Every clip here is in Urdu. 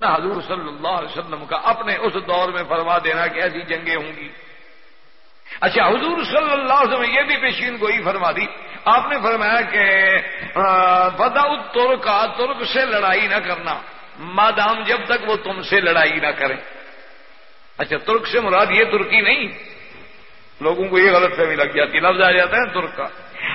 نہ حضور صلی اللہ علیہ وسلم کا اپنے اس دور میں فرما دینا کہ ایسی جنگیں ہوں گی۔ اچھا حضور صلی اللہ علیہ وسلم یہ بھی پیشین گوئی فرما دی۔ آپ نے فرمایا کہ بدا ترک ترک سے لڑائی نہ کرنا۔ مادام جب تک وہ تم سے لڑائی نہ کریں اچھا ترک سے مراد یہ ترکی نہیں۔ لوگوں کو یہ غلط فہمی لگ جاتی۔ لفظ آ جاتا ہے ترک کا۔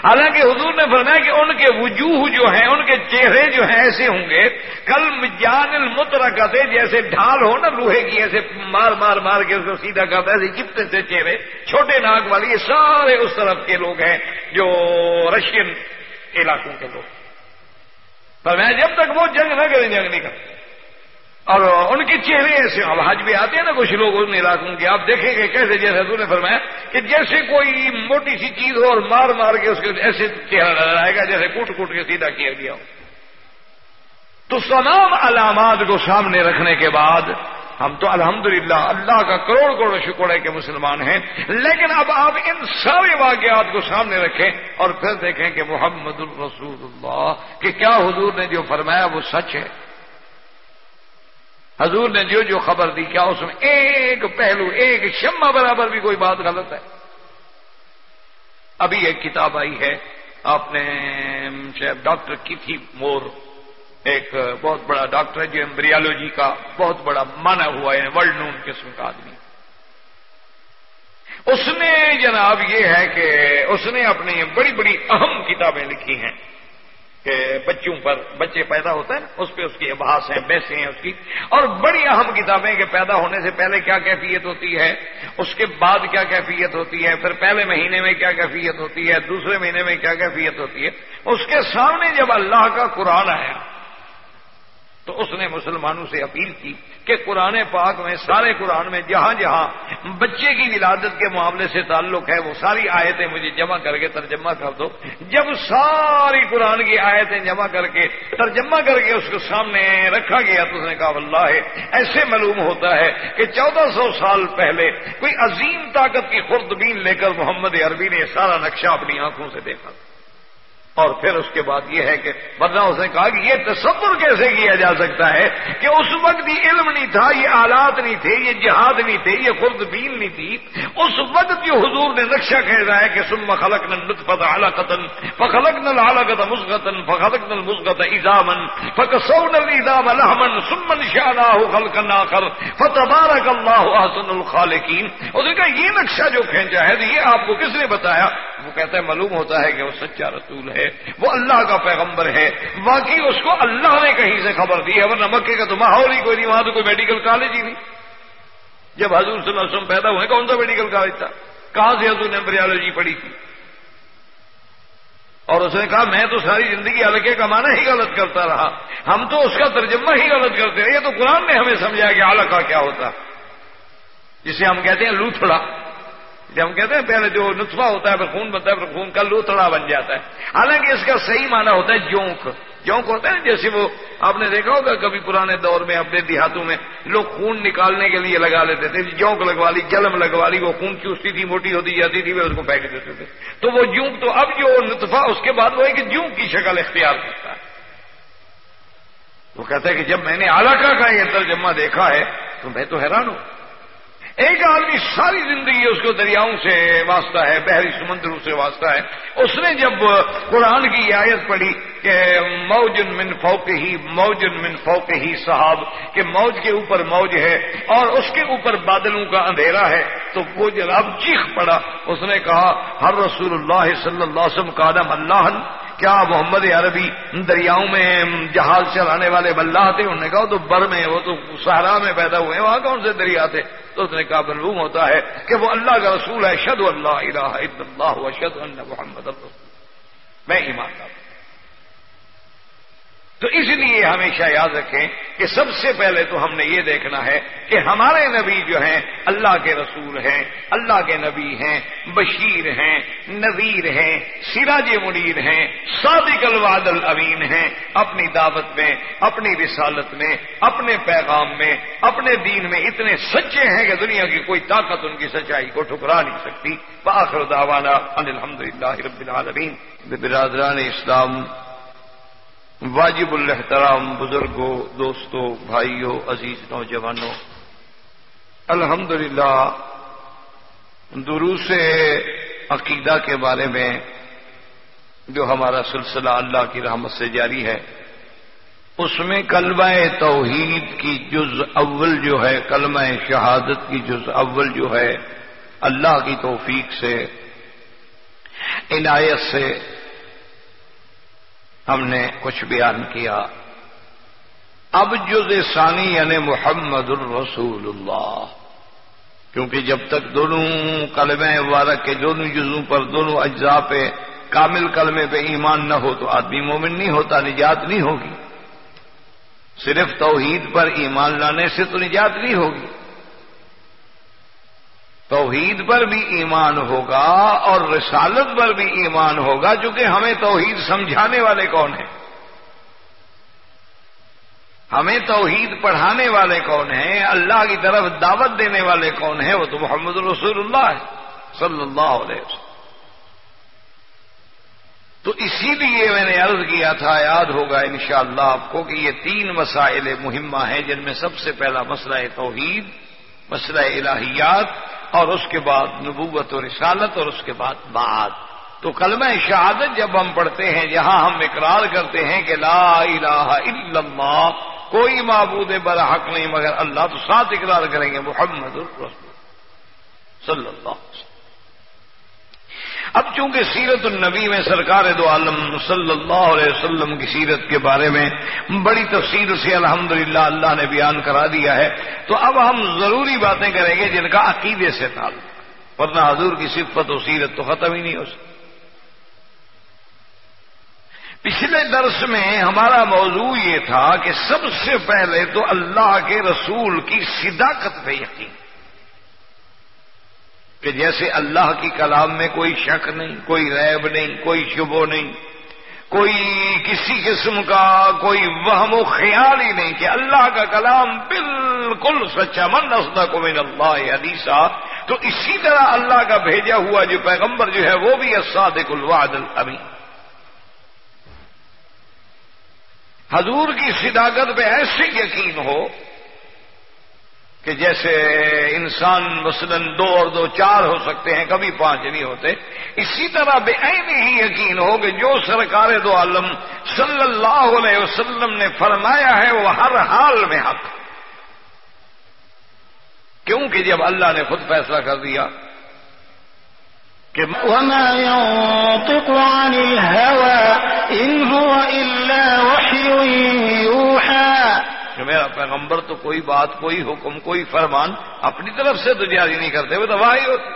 حالانکہ حضور نے فرمایا کہ ان کے وجوہ جو ہیں، ان کے چہرے جو ہیں ایسے ہوں گے، کل جان المتر کرتے جیسے ڈھال ہو نا لوہے کی، ایسے مار مار مار کے اس کو سیدھا کرتا ایسے چپتے سے چہرے، چھوٹے ناک والی یہ سارے اس طرف کے لوگ ہیں جو رشین علاقوں کے لوگ۔ پر میں جب تک وہ جنگ نہ کریں، جنگ نہیں کرتے اور ان کے چہرے ایسے اب حج بھی آتے ہیں نا، کچھ لوگ ان علاقوں کے، آپ دیکھیں گے کیسے جیسے حضور نے فرمایا کہ جیسے کوئی موٹی سی چیز ہو اور مار مار کے اس کے ایسے چہرہ نظر آئے گا جیسے کوٹ کوٹ کے سیدھا کیا گیا ہو۔ تو تمام علامات کو سامنے رکھنے کے بعد ہم تو الحمدللہ اللہ کا کروڑ کروڑ شکر ہے کہ مسلمان ہیں، لیکن اب آپ ان سارے واقعات کو سامنے رکھیں اور پھر دیکھیں کہ محمد الرسول اللہ، کہ کیا حضور نے جو فرمایا وہ سچ ہے۔ حضور نے جو جو خبر دی، کیا اس میں ایک پہلو، ایک شمع برابر بھی کوئی بات غلط ہے؟ ابھی ایک کتاب آئی ہے، آپ نے ڈاکٹر کی تھی مور، ایک بہت بڑا ڈاکٹر ہے جو ایمبریالوجی کا بہت بڑا مانا ہوا ہے، ورلڈ نون قسم کا آدمی۔ اس نے جناب یہ ہے کہ اس نے اپنی بڑی بڑی اہم کتابیں لکھی ہیں۔ کہ بچوں پر بچے پیدا ہوتے ہیں، اس پہ اس کی ابحاس ہیں، بیسے ہیں اس کی۔ اور بڑی اہم کتابیں کہ پیدا ہونے سے پہلے کیا کیفیت ہوتی ہے، اس کے بعد کیا کیفیت ہوتی ہے، پھر پہلے مہینے میں کیا کیفیت ہوتی ہے، دوسرے مہینے میں کیا کیفیت ہوتی ہے۔ اس کے سامنے جب اللہ کا قرآن آیا تو اس نے مسلمانوں سے اپیل کی کہ قرآن پاک میں، سارے قرآن میں جہاں جہاں بچے کی ولادت کے معاملے سے تعلق ہے، وہ ساری آیتیں مجھے جمع کر کے ترجمہ کر دو۔ جب ساری قرآن کی آیتیں جمع کر کے، ترجمہ کر کے اس کو سامنے رکھا گیا تو اس نے کہا اللہ ہے ایسے معلوم ہوتا ہے کہ چودہ سو سال پہلے کوئی عظیم طاقت کی خوردبین لے کر محمد عربی نے سارا نقشہ اپنی آنکھوں سے دیکھا۔ اور پھر اس کے بعد یہ ہے کہ ورنہ اس نے کہا کہ یہ تصور کیسے کیا جا سکتا ہے کہ اس وقت یہ علم نہیں تھا، یہ آلات نہیں تھے، یہ جہاد نہیں تھے، یہ خرد بین نہیں تھی۔ اس وقت جو حضور نے نقشہ کہہ رہا ہے کہ سم خلق نل لطفت اعلی قطن فخلق نل اعلی قطن مسغتن فخلق نل مسغت ایزامن فکسو نل ایزام الحمن سمن شانا خلق ناخر فتبارک اللہ احسن الخالقین۔ اس نے کہا، یہ نقشہ جو کھینچا ہے تو یہ آپ کو کس نے بتایا؟ وہ کہتا ہے معلوم ہوتا ہے کہ وہ سچا رسول ہے، وہ اللہ کا پیغمبر ہے۔ باقی اس کو اللہ نے کہیں سے خبر دی ہے، ورنہ مکے کا تو ماحول ہی کوئی نہیں، وہاں تو کوئی میڈیکل کالج ہی نہیں۔ جب حضور صلی اللہ علیہ وسلم پیدا ہوئے، کون سا میڈیکل کالج تھا؟ کہاں سے حضور نے امبریالوجی پڑھی تھی؟ اور اس نے کہا، میں تو ساری زندگی الکے کا معنی ہی غلط کرتا رہا۔ ہم تو اس کا ترجمہ ہی غلط کرتے رہے یہ تو قرآن نے ہمیں سمجھایا کہ الکا کیا ہوتا۔ جسے ہم کہتے ہیں لوتھڑا۔ جی ہم کہتے ہیں پہلے جو نطفہ ہوتا ہے، پھر خون بنتا ہے، پھر خون کا لوتڑا بن جاتا ہے۔ حالانکہ اس کا صحیح معنی ہوتا ہے جونک۔ جونک ہوتا ہے، جیسے وہ آپ نے دیکھا ہوگا کبھی پرانے دور میں، اپنے دیہاتوں میں لوگ خون نکالنے کے لیے لگا لیتے تھے۔ جونک لگوا لی، جلم لگوا لی، وہ خون چوستی تھی، موٹی ہوتی جاتی تھی وہ اس کو پھینک دیتے تھے۔ تو وہ جونک تو اب جو نطفہ، اس کے بعد وہ ہے کہ جونک کی شکل اختیار کرتا ہے۔ وہ کہتا ہے کہ جب میں نے علاقہ کا یہ ترجمہ دیکھا ہے تو میں تو حیران ہوں۔ ایک آدمی ساری زندگی اس کو دریاؤں سے واسطہ ہے، بحری سمندروں سے واسطہ ہے۔ اس نے جب قرآن کی آیت پڑھی کہ موجن من فوق ہی موجن من فوق ہی صاحب کہ موج کے اوپر موج ہے اور اس کے اوپر بادلوں کا اندھیرا ہے، تو وہ جناب چیخ پڑا۔ اس نے کہا، ہر رسول اللہ صلی اللہ علیہ وسلم کا آدم اللہ کیا محمد عربی دریاؤں میں جہاز چلانے والے بلّہ تھے؟ انہوں نے کہا تو بر میں، وہ تو سہارا میں پیدا ہوئے، وہاں کون سے دریا تھے؟ تو اس نے کہا معلوم ہوتا ہے کہ وہ اللہ کا رسول ہے شد اللہ الہ الا اللہ شد اللہ محمد میں ایماندار ہوں۔ تو اس لیے ہمیشہ یاد رکھیں کہ سب سے پہلے تو ہم نے یہ دیکھنا ہے کہ ہمارے نبی جو ہیں اللہ کے رسول ہیں، اللہ کے نبی ہیں، بشیر ہیں، نذیر ہیں، سراج منیر ہیں، صادق الواد الامین ہیں۔ اپنی دعوت میں، اپنی رسالت میں، اپنے پیغام میں، اپنے دین میں اتنے سچے ہیں کہ دنیا کی کوئی طاقت ان کی سچائی کو ٹھکرا نہیں سکتی۔ باخر دعوانا الحمد للہ رب العالمین۔ برادران اسلام واجب الحترام بزرگوں، دوستوں، بھائیوں، عزیز نوجوانوں۔ الحمد للہ دروس عقیدہ کے بارے میں جو ہمارا سلسلہ اللہ کی رحمت سے جاری ہے، اس میں کلمہ توحید کی جز اول جو ہے، کلمہ شہادت کی جز اول جو ہے، اللہ کی توفیق سے، عنایت سے ہم نے کچھ بیان کیا۔ اب جز ثانی یعنی محمد الرسول اللہ کیونکہ جب تک دونوں کلمہ وارک کے دونوں جزوں پر دونوں اجزاء پہ کامل کلمے پہ ایمان نہ ہو تو آدمی مومن نہیں ہوتا، نجات نہیں ہوگی۔ صرف توحید پر ایمان لانے سے تو نجات نہیں ہوگی۔ توحید پر بھی ایمان ہوگا اور رسالت پر بھی ایمان ہوگا چونکہ ہمیں توحید سمجھانے والے کون ہیں؟ ہمیں توحید پڑھانے والے کون ہیں؟ اللہ کی طرف دعوت دینے والے کون ہیں؟ وہ تو محمد رسول اللہ ہے، صلی اللہ علیہ وسلم۔ تو اسی لیے میں نے عرض کیا تھا، یاد ہوگا انشاءاللہ اللہ آپ کو کہ یہ تین مسائل مہمہ ہیں جن میں سب سے پہلا مسئلہ توحید، مسئلہ الہیات اور اس کے بعد نبوت و رسالت اور اس کے بعد بعد۔ تو کلمہ شہادت جب ہم پڑھتے ہیں جہاں ہم اقرار کرتے ہیں کہ لا الہ الا اللہ، کوئی معبود برحق نہیں، مگر اللہ تو ساتھ اقرار کریں گے، محمد الرسول صلی اللہ علیہ وسلم۔ اب چونکہ سیرت النبی میں سرکار دو عالم صلی اللہ علیہ وسلم کی سیرت کے بارے میں بڑی تفصیل سے الحمدللہ اللہ نے بیان کرا دیا ہے، تو اب ہم ضروری باتیں کریں گے جن کا عقیدے سے تعلق، ورنہ حضور کی صفت و سیرت تو ختم ہی نہیں ہو سکتی۔ پچھلے درس میں ہمارا موضوع یہ تھا کہ سب سے پہلے تو اللہ کے رسول کی صداقت پہ یقین۔ کہ جیسے اللہ کی کلام میں کوئی شک نہیں، کوئی ریب نہیں، کوئی شبو نہیں، کوئی کسی قسم کا کوئی وہم و خیال ہی نہیں کہ اللہ کا کلام بالکل سچا، من رسدہ کو من اللہ عدیسہ تو اسی طرح اللہ کا بھیجا ہوا جو پیغمبر جو ہے وہ بھی اسادق الوعد الامین۔ حضور کی صداقت پہ ایسے یقین ہو کہ جیسے انسان مثلا دو اور دو چار ہو سکتے ہیں، کبھی پانچ نہیں ہوتے۔ اسی طرح بے عین ہی یقین ہو کہ جو سرکار دو عالم صلی اللہ علیہ وسلم نے فرمایا ہے، وہ ہر حال میں حق۔ کیونکہ جب اللہ نے خود فیصلہ کر دیا کہ وما ينطق عن الهوى، إن هو إلا وحي کہ میرا پیغمبر تو کوئی بات، کوئی حکم، کوئی فرمان اپنی طرف سے تو جاری نہیں کرتے، وہ تو واہی ہوتی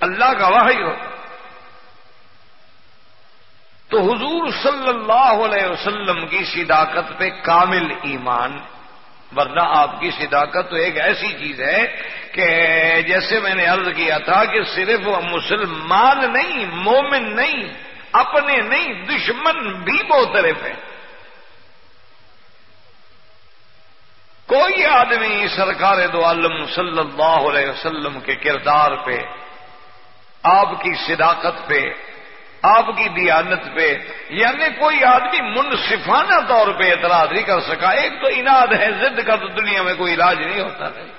اللہ کا واہی ہوتا۔ تو حضور صلی اللہ علیہ وسلم کی صداقت پہ کامل ایمان، ورنہ آپ کی صداقت تو ایک ایسی چیز ہے کہ جیسے میں نے عرض کیا تھا کہ صرف مسلمان نہیں، مومن نہیں، اپنے نہیں، دشمن بھی بہترف ہے کوئی آدمی سرکار دو عالم صلی اللہ علیہ وسلم کے کردار پہ، آپ کی صداقت پہ، آپ کی دیانت پہ یعنی کوئی آدمی منصفانہ طور پہ اعتراض نہیں کر سکا، ایک تو اناد ہے، ضد کا تو دنیا میں کوئی علاج نہیں ہوتا نہیں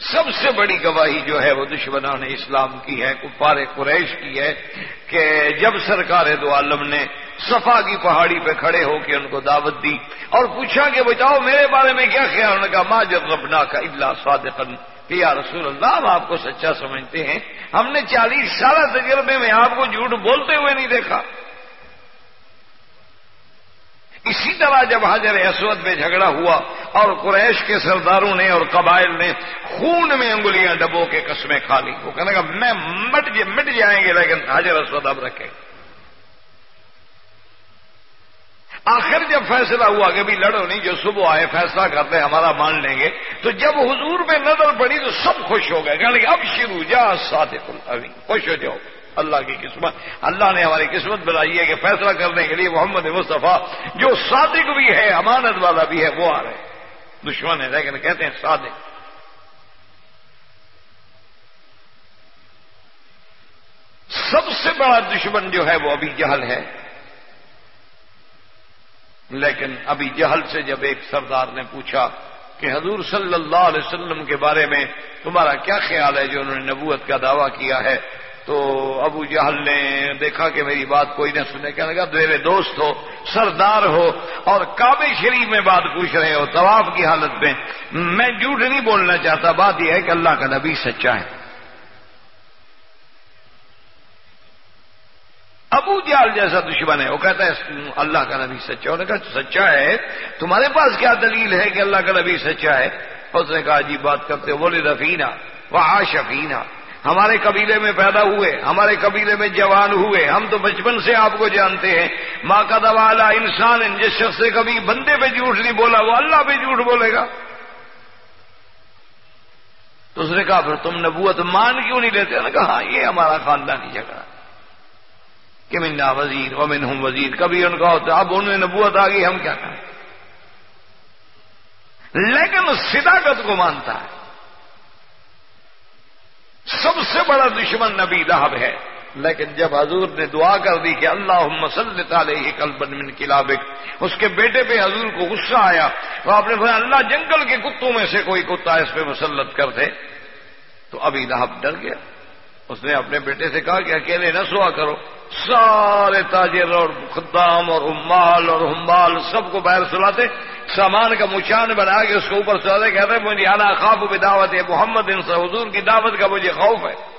سب سے بڑی گواہی جو ہے وہ دشمنان نے اسلام کی ہے، کفار قریش کی ہے کہ جب سرکار دو عالم نے صفا کی پہاڑی پہ کھڑے ہو کے ان کو دعوت دی اور پوچھا کہ بتاؤ میرے بارے میں کیا خیال؟ نے کہا ماں جب ربنا کا اللہ صادقن کہ یا رسول اللہ، ہم آپ کو سچا سمجھتے ہیں۔ ہم نے چالیس سالہ تجربے میں آپ کو جھوٹ بولتے ہوئے نہیں دیکھا۔ اسی طرح جب حضر اسود میں جھگڑا ہوا اور قریش کے سرداروں نے اور قبائل نے خون میں انگلیاں ڈبو کے قسمیں کھا لی۔ وہ کہنے کا میں مٹ مٹ جائیں گے، لیکن حضر اسود اب رکھے آخر جب فیصلہ ہوا کہ بھی لڑو نہیں، جو صبح آئے، فیصلہ کرتے ہمارا مان لیں گے، تو جب حضور میں نظر پڑی تو سب خوش ہو گئے کہ اب شروع، جا صادق ابھی خوش ہو جاؤ، اللہ کی قسمت، اللہ نے ہماری قسمت بنائی ہے کہ فیصلہ کرنے کے لیے محمد مصطفیٰ، جو صادق بھی ہے، امانت والا بھی ہے، وہ آ رہے دشمن ہے لیکن کہتے ہیں صادق۔ سب سے بڑا دشمن جو ہے، وہ ابھی جہل ہے۔ لیکن ابھی جہل سے جب ایک سردار نے پوچھا کہ حضور صلی اللہ علیہ وسلم کے بارے میں تمہارا کیا خیال ہے جو انہوں نے نبوت کا دعویٰ کیا ہے، تو ابو جہل نے دیکھا کہ میری بات کوئی نہ سنے، کہنے لگا میرے دوست ہو، سردار ہو اور کعبے شریف میں بات پوچھ رہے ہو، طواف کی حالت میں میں جھوٹ نہیں بولنا چاہتا، بات یہ ہے کہ اللہ کا نبی سچا ہے۔ ابو جال جیسا دشمن ہے، وہ کہتا ہے، اللہ کا نبی سچا انہوں نے کہا، سچا ہے؟ تمہارے پاس کیا دلیل ہے کہ اللہ کا نبی سچا ہے؟ اس نے کہا جی بات کرتے بولے رفینا وہ آشفینا ہمارے قبیلے میں پیدا ہوئے، ہمارے قبیلے میں جوان ہوئے۔ ہم تو بچپن سے آپ کو جانتے ہیں۔ ماں کا دوالا انسان، جس شخص سے کبھی بندے پہ جھوٹ نہیں بولا، وہ اللہ پہ جھوٹ بولے گا۔ تو اس نے کہا، پھر تم نبوت مان کیوں نہیں لیتے؟ نے کہا ہاں یہ ہمارا خاندانی جھگڑا۔ کہ منا وزیر ومن ہوں وزیر، کبھی ان کا ہوتا اب انہیں نبوت آ گئی ہم کیا کریں؟ لیکن صداقت کو مانتا ہے۔ سب سے بڑا دشمن نبی لہب ہے۔ لیکن جب حضور نے دعا کر دی کہ اللہ مسلط علیہ کل من کلابک، اس کے بیٹے پہ حضور کو غصہ آیا تو آپ نے فرمایا، اللہ جنگل کے کتوں میں سے کوئی کتا اس پہ مسلط کر دے۔ تو ابھی لہب ڈر گیا۔ اس نے اپنے بیٹے سے کہا کہ اکیلے نہ سوا کرو۔ سارے تاجر اور خدام اور امال اور ہمبال سب کو باہر سلاتے۔ سامان کا مچان بنا کے اس کے اوپر سلاتے۔ کہتے ہیں، مجھے اعلیٰ خواب بھی دعوت ہے، محمد ان سے حضور کی دعوت کا مجھے خوف ہے۔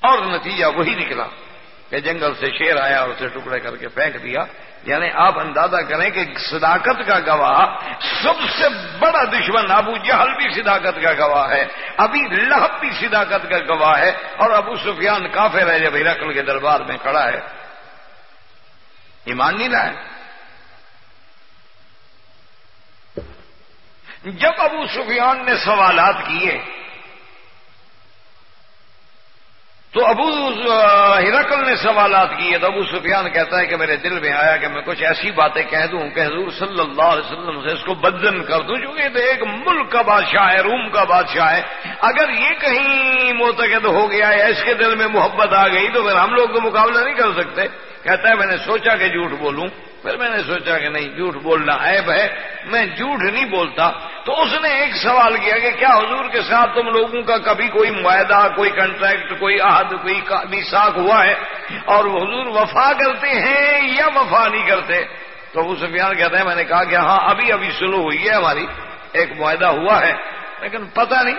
اور نتیجہ وہی نکلا۔ کہ جنگل سے شیر آیا اور اسے ٹکڑے کر کے پھینک دیا۔ یعنی آپ اندازہ کریں کہ صداقت کا گواہ سب سے بڑا دشمن ابو جہل بھی صداقت کا گواہ ہے۔ ابھی لہب بھی صداقت کا گواہ ہے اور ابو سفیان کافر ہے جب ہرکل کے دربار میں کھڑا ہے۔ ایمان نہیں لائے۔ جب ابو سفیان نے سوالات کیے تو ابو ہرکل نے سوالات کیے تو ابو سفیان کہتا ہے کہ میرے دل میں آیا کہ میں کچھ ایسی باتیں کہہ دوں کہ حضور صلی اللہ علیہ وسلم سے اس کو بدن کر دوں، چونکہ تو ایک ملک کا بادشاہ ہے، روم کا بادشاہ ہے۔ اگر یہ کہیں موتقد ہو گیا یا اس کے دل میں محبت آ گئی تو پھر ہم لوگ تو مقابلہ نہیں کر سکتے۔ کہتا ہے میں نے سوچا کہ جھوٹ بولوں۔ پھر میں نے سوچا کہ نہیں، جھوٹ بولنا عیب ہے۔ میں جھوٹ نہیں بولتا۔ تو اس نے ایک سوال کیا کہ کیا حضور کے ساتھ تم لوگوں کا کبھی کوئی معاہدہ، کوئی کنٹریکٹ کوئی عہد، کوئی میساک ہوا ہے؟ اور حضور وفا کرتے ہیں یا وفا نہیں کرتے؟ تو ابو سفیان کہتے ہیں، میں نے کہا کہ ہاں ابھی ابھی سلو ہوئی ہے ہماری۔ ایک معاہدہ ہوا ہے۔ لیکن پتہ نہیں۔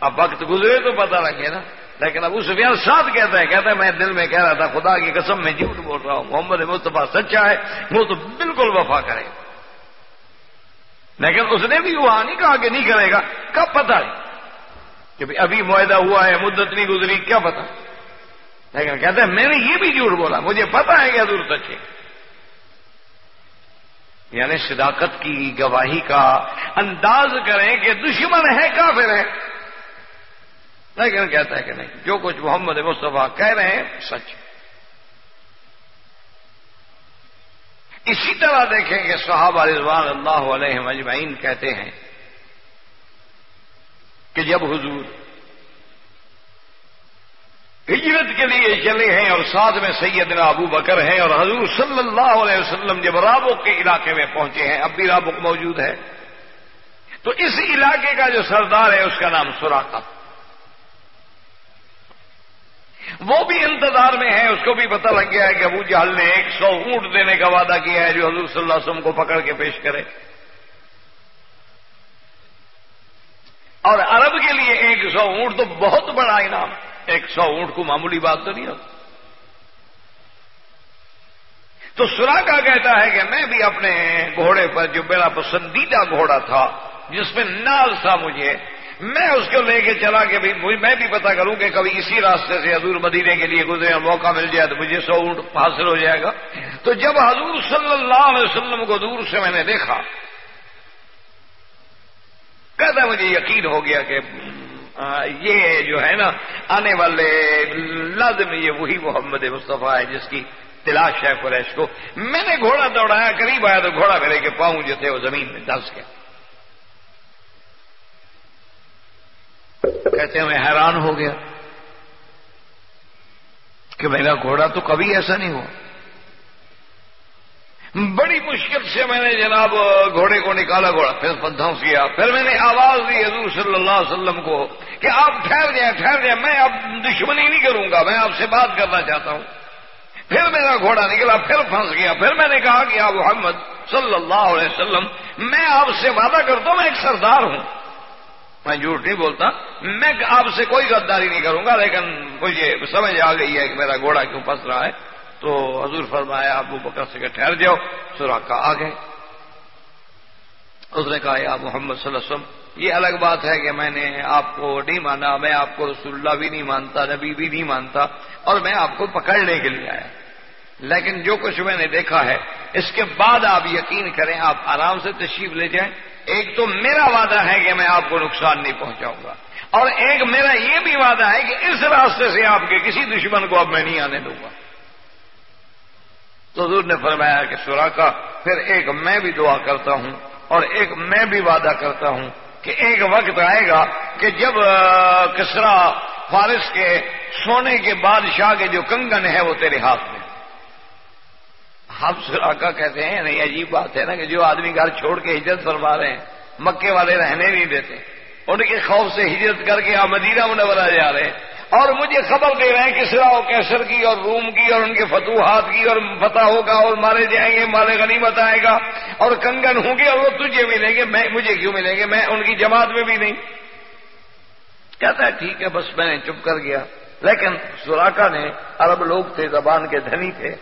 اب وقت گزرے تو پتہ لگے نا۔ لیکن ابو سفیان ساتھ کہتا ہے کہتا ہے، میں دل میں کہہ رہا تھا، خدا کی قسم میں جھوٹ بول رہا ہوں، محمد مصطفیٰ سچا ہے، وہ تو بالکل وفا کرے۔ لیکن اس نے بھی وہاں نہیں کہا کہ نہیں کرے گا، کب پتا ہے؟ کہ ابھی معاہدہ ہوا ہے، مدت نہیں گزری، کیا پتا لیکن کہتا ہے، میں نے یہ بھی جھوٹ بولا، مجھے پتا ہے کہ حضور سچے۔ یعنی صداقت کی گواہی کا انداز کریں کہ دشمن ہے، کافر ہے۔ لیکن کہتا ہے کہ نہیں۔ جو کچھ محمد مصطفیٰ کہہ رہے ہیں، سچ۔ اسی طرح دیکھیں کہ صحابہ رضوان اللہ علیہ مجمعین کہتے ہیں کہ جب حضور ہجرت کے لیے چلے ہیں اور ساتھ میں سیدنا ابو بکر ہیں اور حضور صلی اللہ علیہ وسلم جب رابق کے علاقے میں پہنچے ہیں، اب بھی رابق موجود ہے۔ تو اس علاقے کا جو سردار ہے، اس کا نام سوراخا وہ بھی انتظار میں ہے اس کو بھی پتہ لگ گیا ہے کہ ابو جہل نے ایک سو اونٹ دینے کا وعدہ کیا ہے جو حضور صلی اللہ علیہ وسلم کو پکڑ کے پیش کرے۔ اور عرب کے لیے ایک سو اونٹ تو بہت بڑا انعام۔ ایک سو اونٹ کو معمولی بات تو نہیں ہوتی تو سرا کا کہتا ہے کہ میں بھی اپنے گھوڑے پر جو میرا پسندیدہ گھوڑا تھا، جس میں ناز تھا مجھے میں اس کو لے کے چلا کہ میں بھی پتا کروں کہ کبھی اسی راستے سے حضور مدینے کے لیے گزرے موقع مل جائے تو مجھے سو اونٹ حاصل ہو جائے گا۔ تو جب حضور صلی اللہ علیہ وسلم کو دور سے میں نے دیکھا، کہتا مجھے یقین ہو گیا کہ یہ جو ہے نا، آنے والے لازم یہ وہی محمد مصطفیٰ ہے جس کی تلاش ہے قریش کو۔ میں نے گھوڑا دوڑایا، قریب آیا تو گھوڑا میرے کے پاؤں جو تھے وہ زمین میں دس گئے۔ کہتے ہیں، میں حیران ہو گیا کہ میرا گھوڑا تو کبھی ایسا نہیں ہوا. بڑی مشکل سے میں نے جناب گھوڑے کو نکالا گھوڑا، پھر پدھاؤں کیا پھر میں نے آواز دی حضور صلی اللہ علیہ وسلم کو کہ آپ ٹھہر جائیں ٹھہر جائیں، میں اب دشمنی نہیں کروں گا، میں آپ سے بات کرنا چاہتا ہوں۔ پھر میرا گھوڑا نکلا، پھر پھنس گیا، پھر میں نے کہا کہ آپ محمد صلی اللہ علیہ وسلم، میں آپ سے وعدہ کرتا ہوں، میں ایک سردار ہوں۔ میں جھوٹ نہیں بولتا۔ میں آپ سے کوئی غداری نہیں کروں گا، لیکن مجھے سمجھ آ گئی ہے کہ میرا گھوڑا کیوں پھنس رہا ہے۔ تو حضور فرمایا ابو بکر سے کہ ٹھہر جاؤ سوراخا آ گئے اس نے کہا، یا محمد صلی اللہ علیہ وسلم، یہ الگ بات ہے کہ میں نے آپ کو نہیں مانا، میں آپ کو رسول اللہ بھی نہیں مانتا، نبی بھی نہیں مانتا، اور میں آپ کو پکڑنے کے لیے آیا۔ لیکن جو کچھ میں نے دیکھا ہے، اس کے بعد آپ یقین کریں، آپ آرام سے تشریف لے جائیں۔ ایک تو میرا وعدہ ہے کہ میں آپ کو نقصان نہیں پہنچاؤں گا۔ اور ایک میرا یہ بھی وعدہ ہے کہ اس راستے سے آپ کے کسی دشمن کو اب میں نہیں آنے دوں گا۔ تو حضور نے فرمایا کہ سورا کا پھر ایک میں بھی دعا کرتا ہوں اور ایک میں بھی وعدہ کرتا ہوں کہ ایک وقت آئے گا کہ جب کسرا فارس کے سونے کے بادشاہ کے جو کنگن ہے وہ تیرے ہاتھ میں۔ ہم سراکا کہتے ہیں، نہیں، عجیب بات ہے نا کہ جو آدمی گھر چھوڑ کے ہجرت فرما رہے ہیں، مکے والے رہنے نہیں دیتے۔ ان کے خوف سے ہجرت کر کے آپ مدینہ منورہ جا رہے ہیں۔ اور مجھے خبر دے رہے ہیں کہ سرا کیسر کی اور روم کی اور ان کے فتوحات کی اور فتح ہوگا اور مارے جائیں گے مارے غنیمت آئے گا اور کنگن ہوں گے اور وہ تجھے ملیں گے، میں، مجھے کیوں ملیں گے؟ میں ان کی جماعت میں بھی نہیں۔ کہتا ہے، ٹھیک ہے، بس میں نے چپ کر گیا۔ لیکن سوراخا نے عرب لوگ تھے، زبان کے دھنی تھے۔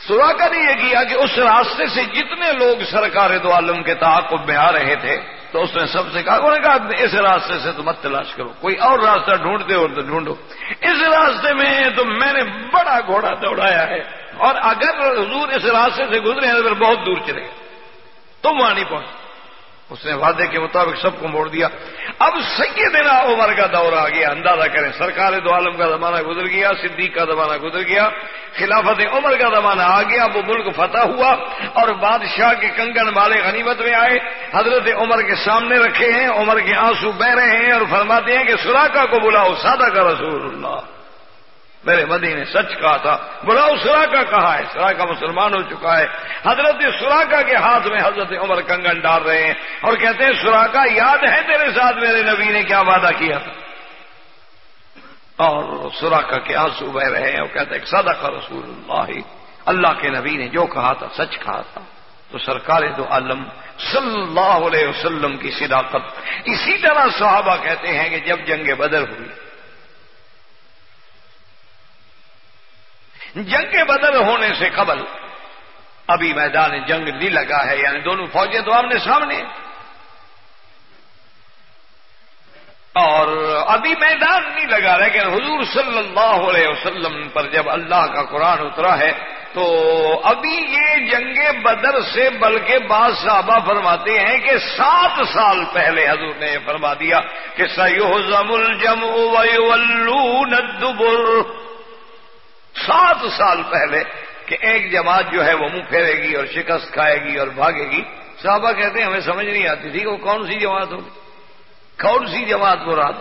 سوا نے یہ کیا کہ اس راستے سے جتنے لوگ سرکار دو عالم کے تعاقب میں آ رہے تھے، تو اس نے سب سے کہا، انہوں نے کہا اس راستے سے تو مت تلاش کرو، کوئی اور راستہ ڈھونڈتے ہو تو ڈھونڈو۔ اس راستے میں تو میں نے بڑا گھوڑا دوڑایا ہے، اور اگر حضور اس راستے سے گزرے ہیں تو پھر بہت دور چلے۔ گئے تم وہاں نہیں پہنچ اس نے وعدے کے مطابق سب کو موڑ دیا۔ اب سیدنا عمر کا دور آ گیا، اندازہ کریں، سرکار دو عالم کا زمانہ گزر گیا، صدیق کا زمانہ گزر گیا، خلافت عمر کا زمانہ آ گیا، وہ ملک فتح ہوا اور بادشاہ کے کنگن والے غنیمت میں آئے۔ حضرت عمر کے سامنے رکھے ہیں، عمر کے آنسو بہ رہے ہیں اور فرماتے ہیں کہ سراکا کو بلاؤ، سادہ کا رسول اللہ۔ میرے مدی نے سچ کہا تھا بلاؤ سراکا کہا ہے؟ سراکا مسلمان ہو چکا ہے۔ حضرت سراکا کے ہاتھ میں حضرت عمر کنگن ڈال رہے ہیں اور کہتے ہیں، سراکا، یاد ہے تیرے ساتھ میرے نبی نے کیا وعدہ کیا تھا؟ اور سراکا کے آنسو بہ رہے ہیں اور کہتے ہیں سادہ کا رسول اللہ اللہ کے نبی نے جو کہا تھا، سچ کہا تھا۔ تو سرکار دو عالم صلی اللہ علیہ وسلم کی صداقت، اسی طرح صحابہ کہتے ہیں کہ جب جنگ بدر ہوئی جنگ بدل ہونے سے قبل ابھی میدان جنگ نہیں لگا ہے یعنی دونوں فوجیں تو آمنے سامنے۔ اور ابھی میدان نہیں لگا، لیکن حضور صلی اللہ علیہ وسلم پر جب اللہ کا قرآن اترا ہے، تو ابھی یہ جنگ بدر سے بلکہ بعض صحابہ فرماتے ہیں کہ سات سال پہلے حضور نے یہ فرما دیا کہ سیوزم الجم الدبر۔ سات سال پہلے کہ ایک جماعت جو ہے وہ منہ پھیرے گی اور شکست کھائے گی اور بھاگے گی۔ صحابہ کہتے ہیں، ہمیں سمجھ نہیں آتی تھی کہ وہ کون سی جماعت ہوگی۔ کون سی جماعت مراد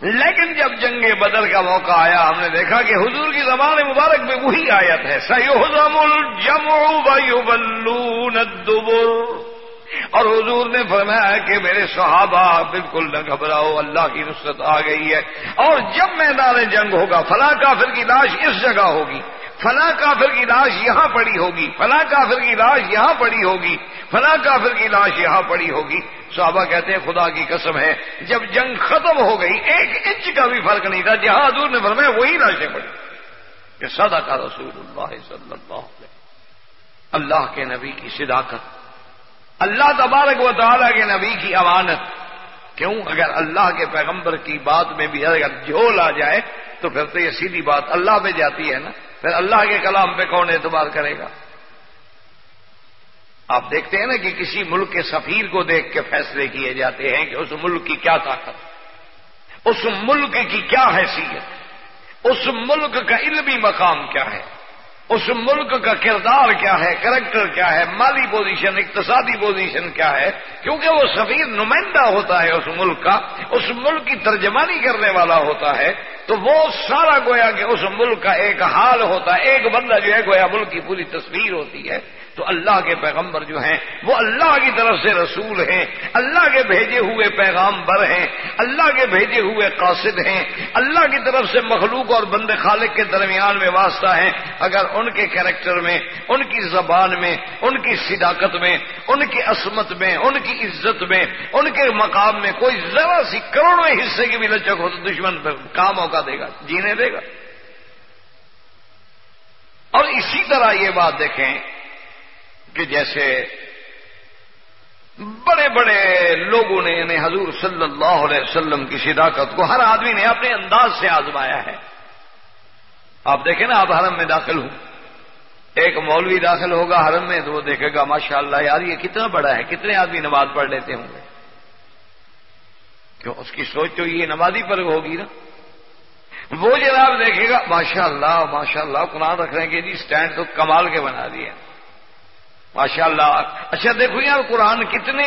لیکن جب جنگ بدر کا موقع آیا، ہم نے دیکھا کہ حضور کی زبان مبارک میں وہی آیت ہے۔ سیوزم الجم الدبر۔ اور حضور نے فرمایا کہ میرے صحابہ، بالکل نہ گھبراؤ، اللہ کی نصرت آ گئی ہے۔ اور جب میدان جنگ ہوگا، فلاں کافر کی لاش اس جگہ ہوگی۔ فلاں کافر کی لاش یہاں پڑی ہوگی۔ فلاں کافر کی لاش یہاں پڑی ہوگی۔ فلاں کافر کی لاش یہاں پڑی ہوگی۔ صحابہ کہتے ہیں، خدا کی قسم ہے، جب جنگ ختم ہو گئی، ایک انچ کا بھی فرق نہیں تھا۔ جہاں حضور نے فرمایا، وہی لاشیں پڑی۔ کہ سدا کا رسول اللہ صلی اللہ علیہ اللہ کے نبی کی صداقت۔ اللہ تبارک و تعالیٰ کے نبی کی امانت. کیوں؟ اگر اللہ کے پیغمبر کی بات میں بھی اگر جھول آ جائے، تو پھر تو یہ سیدھی بات اللہ پہ جاتی ہے نا؟ پھر اللہ کے کلام پہ کون اعتبار کرے گا؟ آپ دیکھتے ہیں نا کہ کسی ملک کے سفیر کو دیکھ کے فیصلے کیے جاتے ہیں کہ اس ملک کی کیا طاقت، اس ملک کی کیا حیثیت، اس ملک کا علمی مقام کیا ہے؟ اس ملک کا کردار کیا ہے کریکٹر کیا ہے، مالی پوزیشن اقتصادی پوزیشن کیا ہے، کیونکہ وہ سفیر نمائندہ ہوتا ہے اس ملک کا، اس ملک کی ترجمانی کرنے والا ہوتا ہے، تو وہ سارا گویا کہ اس ملک کا ایک حال ہوتا ہے، ایک بندہ جو ہے گویا ملک کی پوری تصویر ہوتی ہے تو اللہ کے پیغمبر جو ہیں، وہ اللہ کی طرف سے رسول ہیں، اللہ کے بھیجے ہوئے پیغام بر ہیں، اللہ کے بھیجے ہوئے قاصد ہیں، اللہ کی طرف سے مخلوق اور بند خالق کے درمیان میں واسطہ ہیں۔ اگر ان کے کیریکٹر میں، ان کی زبان میں، ان کی صداقت میں، ان کی عصمت میں، ان کی عزت میں، ان کے مقام میں کوئی ذرا سی کروڑوں حصے کی بھی لچک ہو تو دشمن کام موقع دے گا، جینے دے گا۔ اور اسی طرح یہ بات دیکھیں کہ جیسے بڑے بڑے لوگوں نے یعنی حضور صلی اللہ علیہ وسلم کی صداقت کو ہر آدمی نے اپنے انداز سے آزمایا ہے۔ آپ دیکھیں نا آپ حرم میں داخل ہوں۔ ایک مولوی داخل ہوگا حرم میں تو وہ دیکھے گا ماشاء اللہ یار، یہ کتنا بڑا ہے، کتنے آدمی نماز پڑھ لیتے ہوں گے۔ کیوں؟ اس کی سوچ تو یہ نمازی پر ہوگی نا۔ وہ جناب دیکھے گا ماشاء اللہ ماشاء اللہ قرآن رکھ رہے ہیں کہ جی اسٹینڈ تو کمال کے بنا دیے ماشاء اللہ اچھا دیکھو یار، قرآن کتنے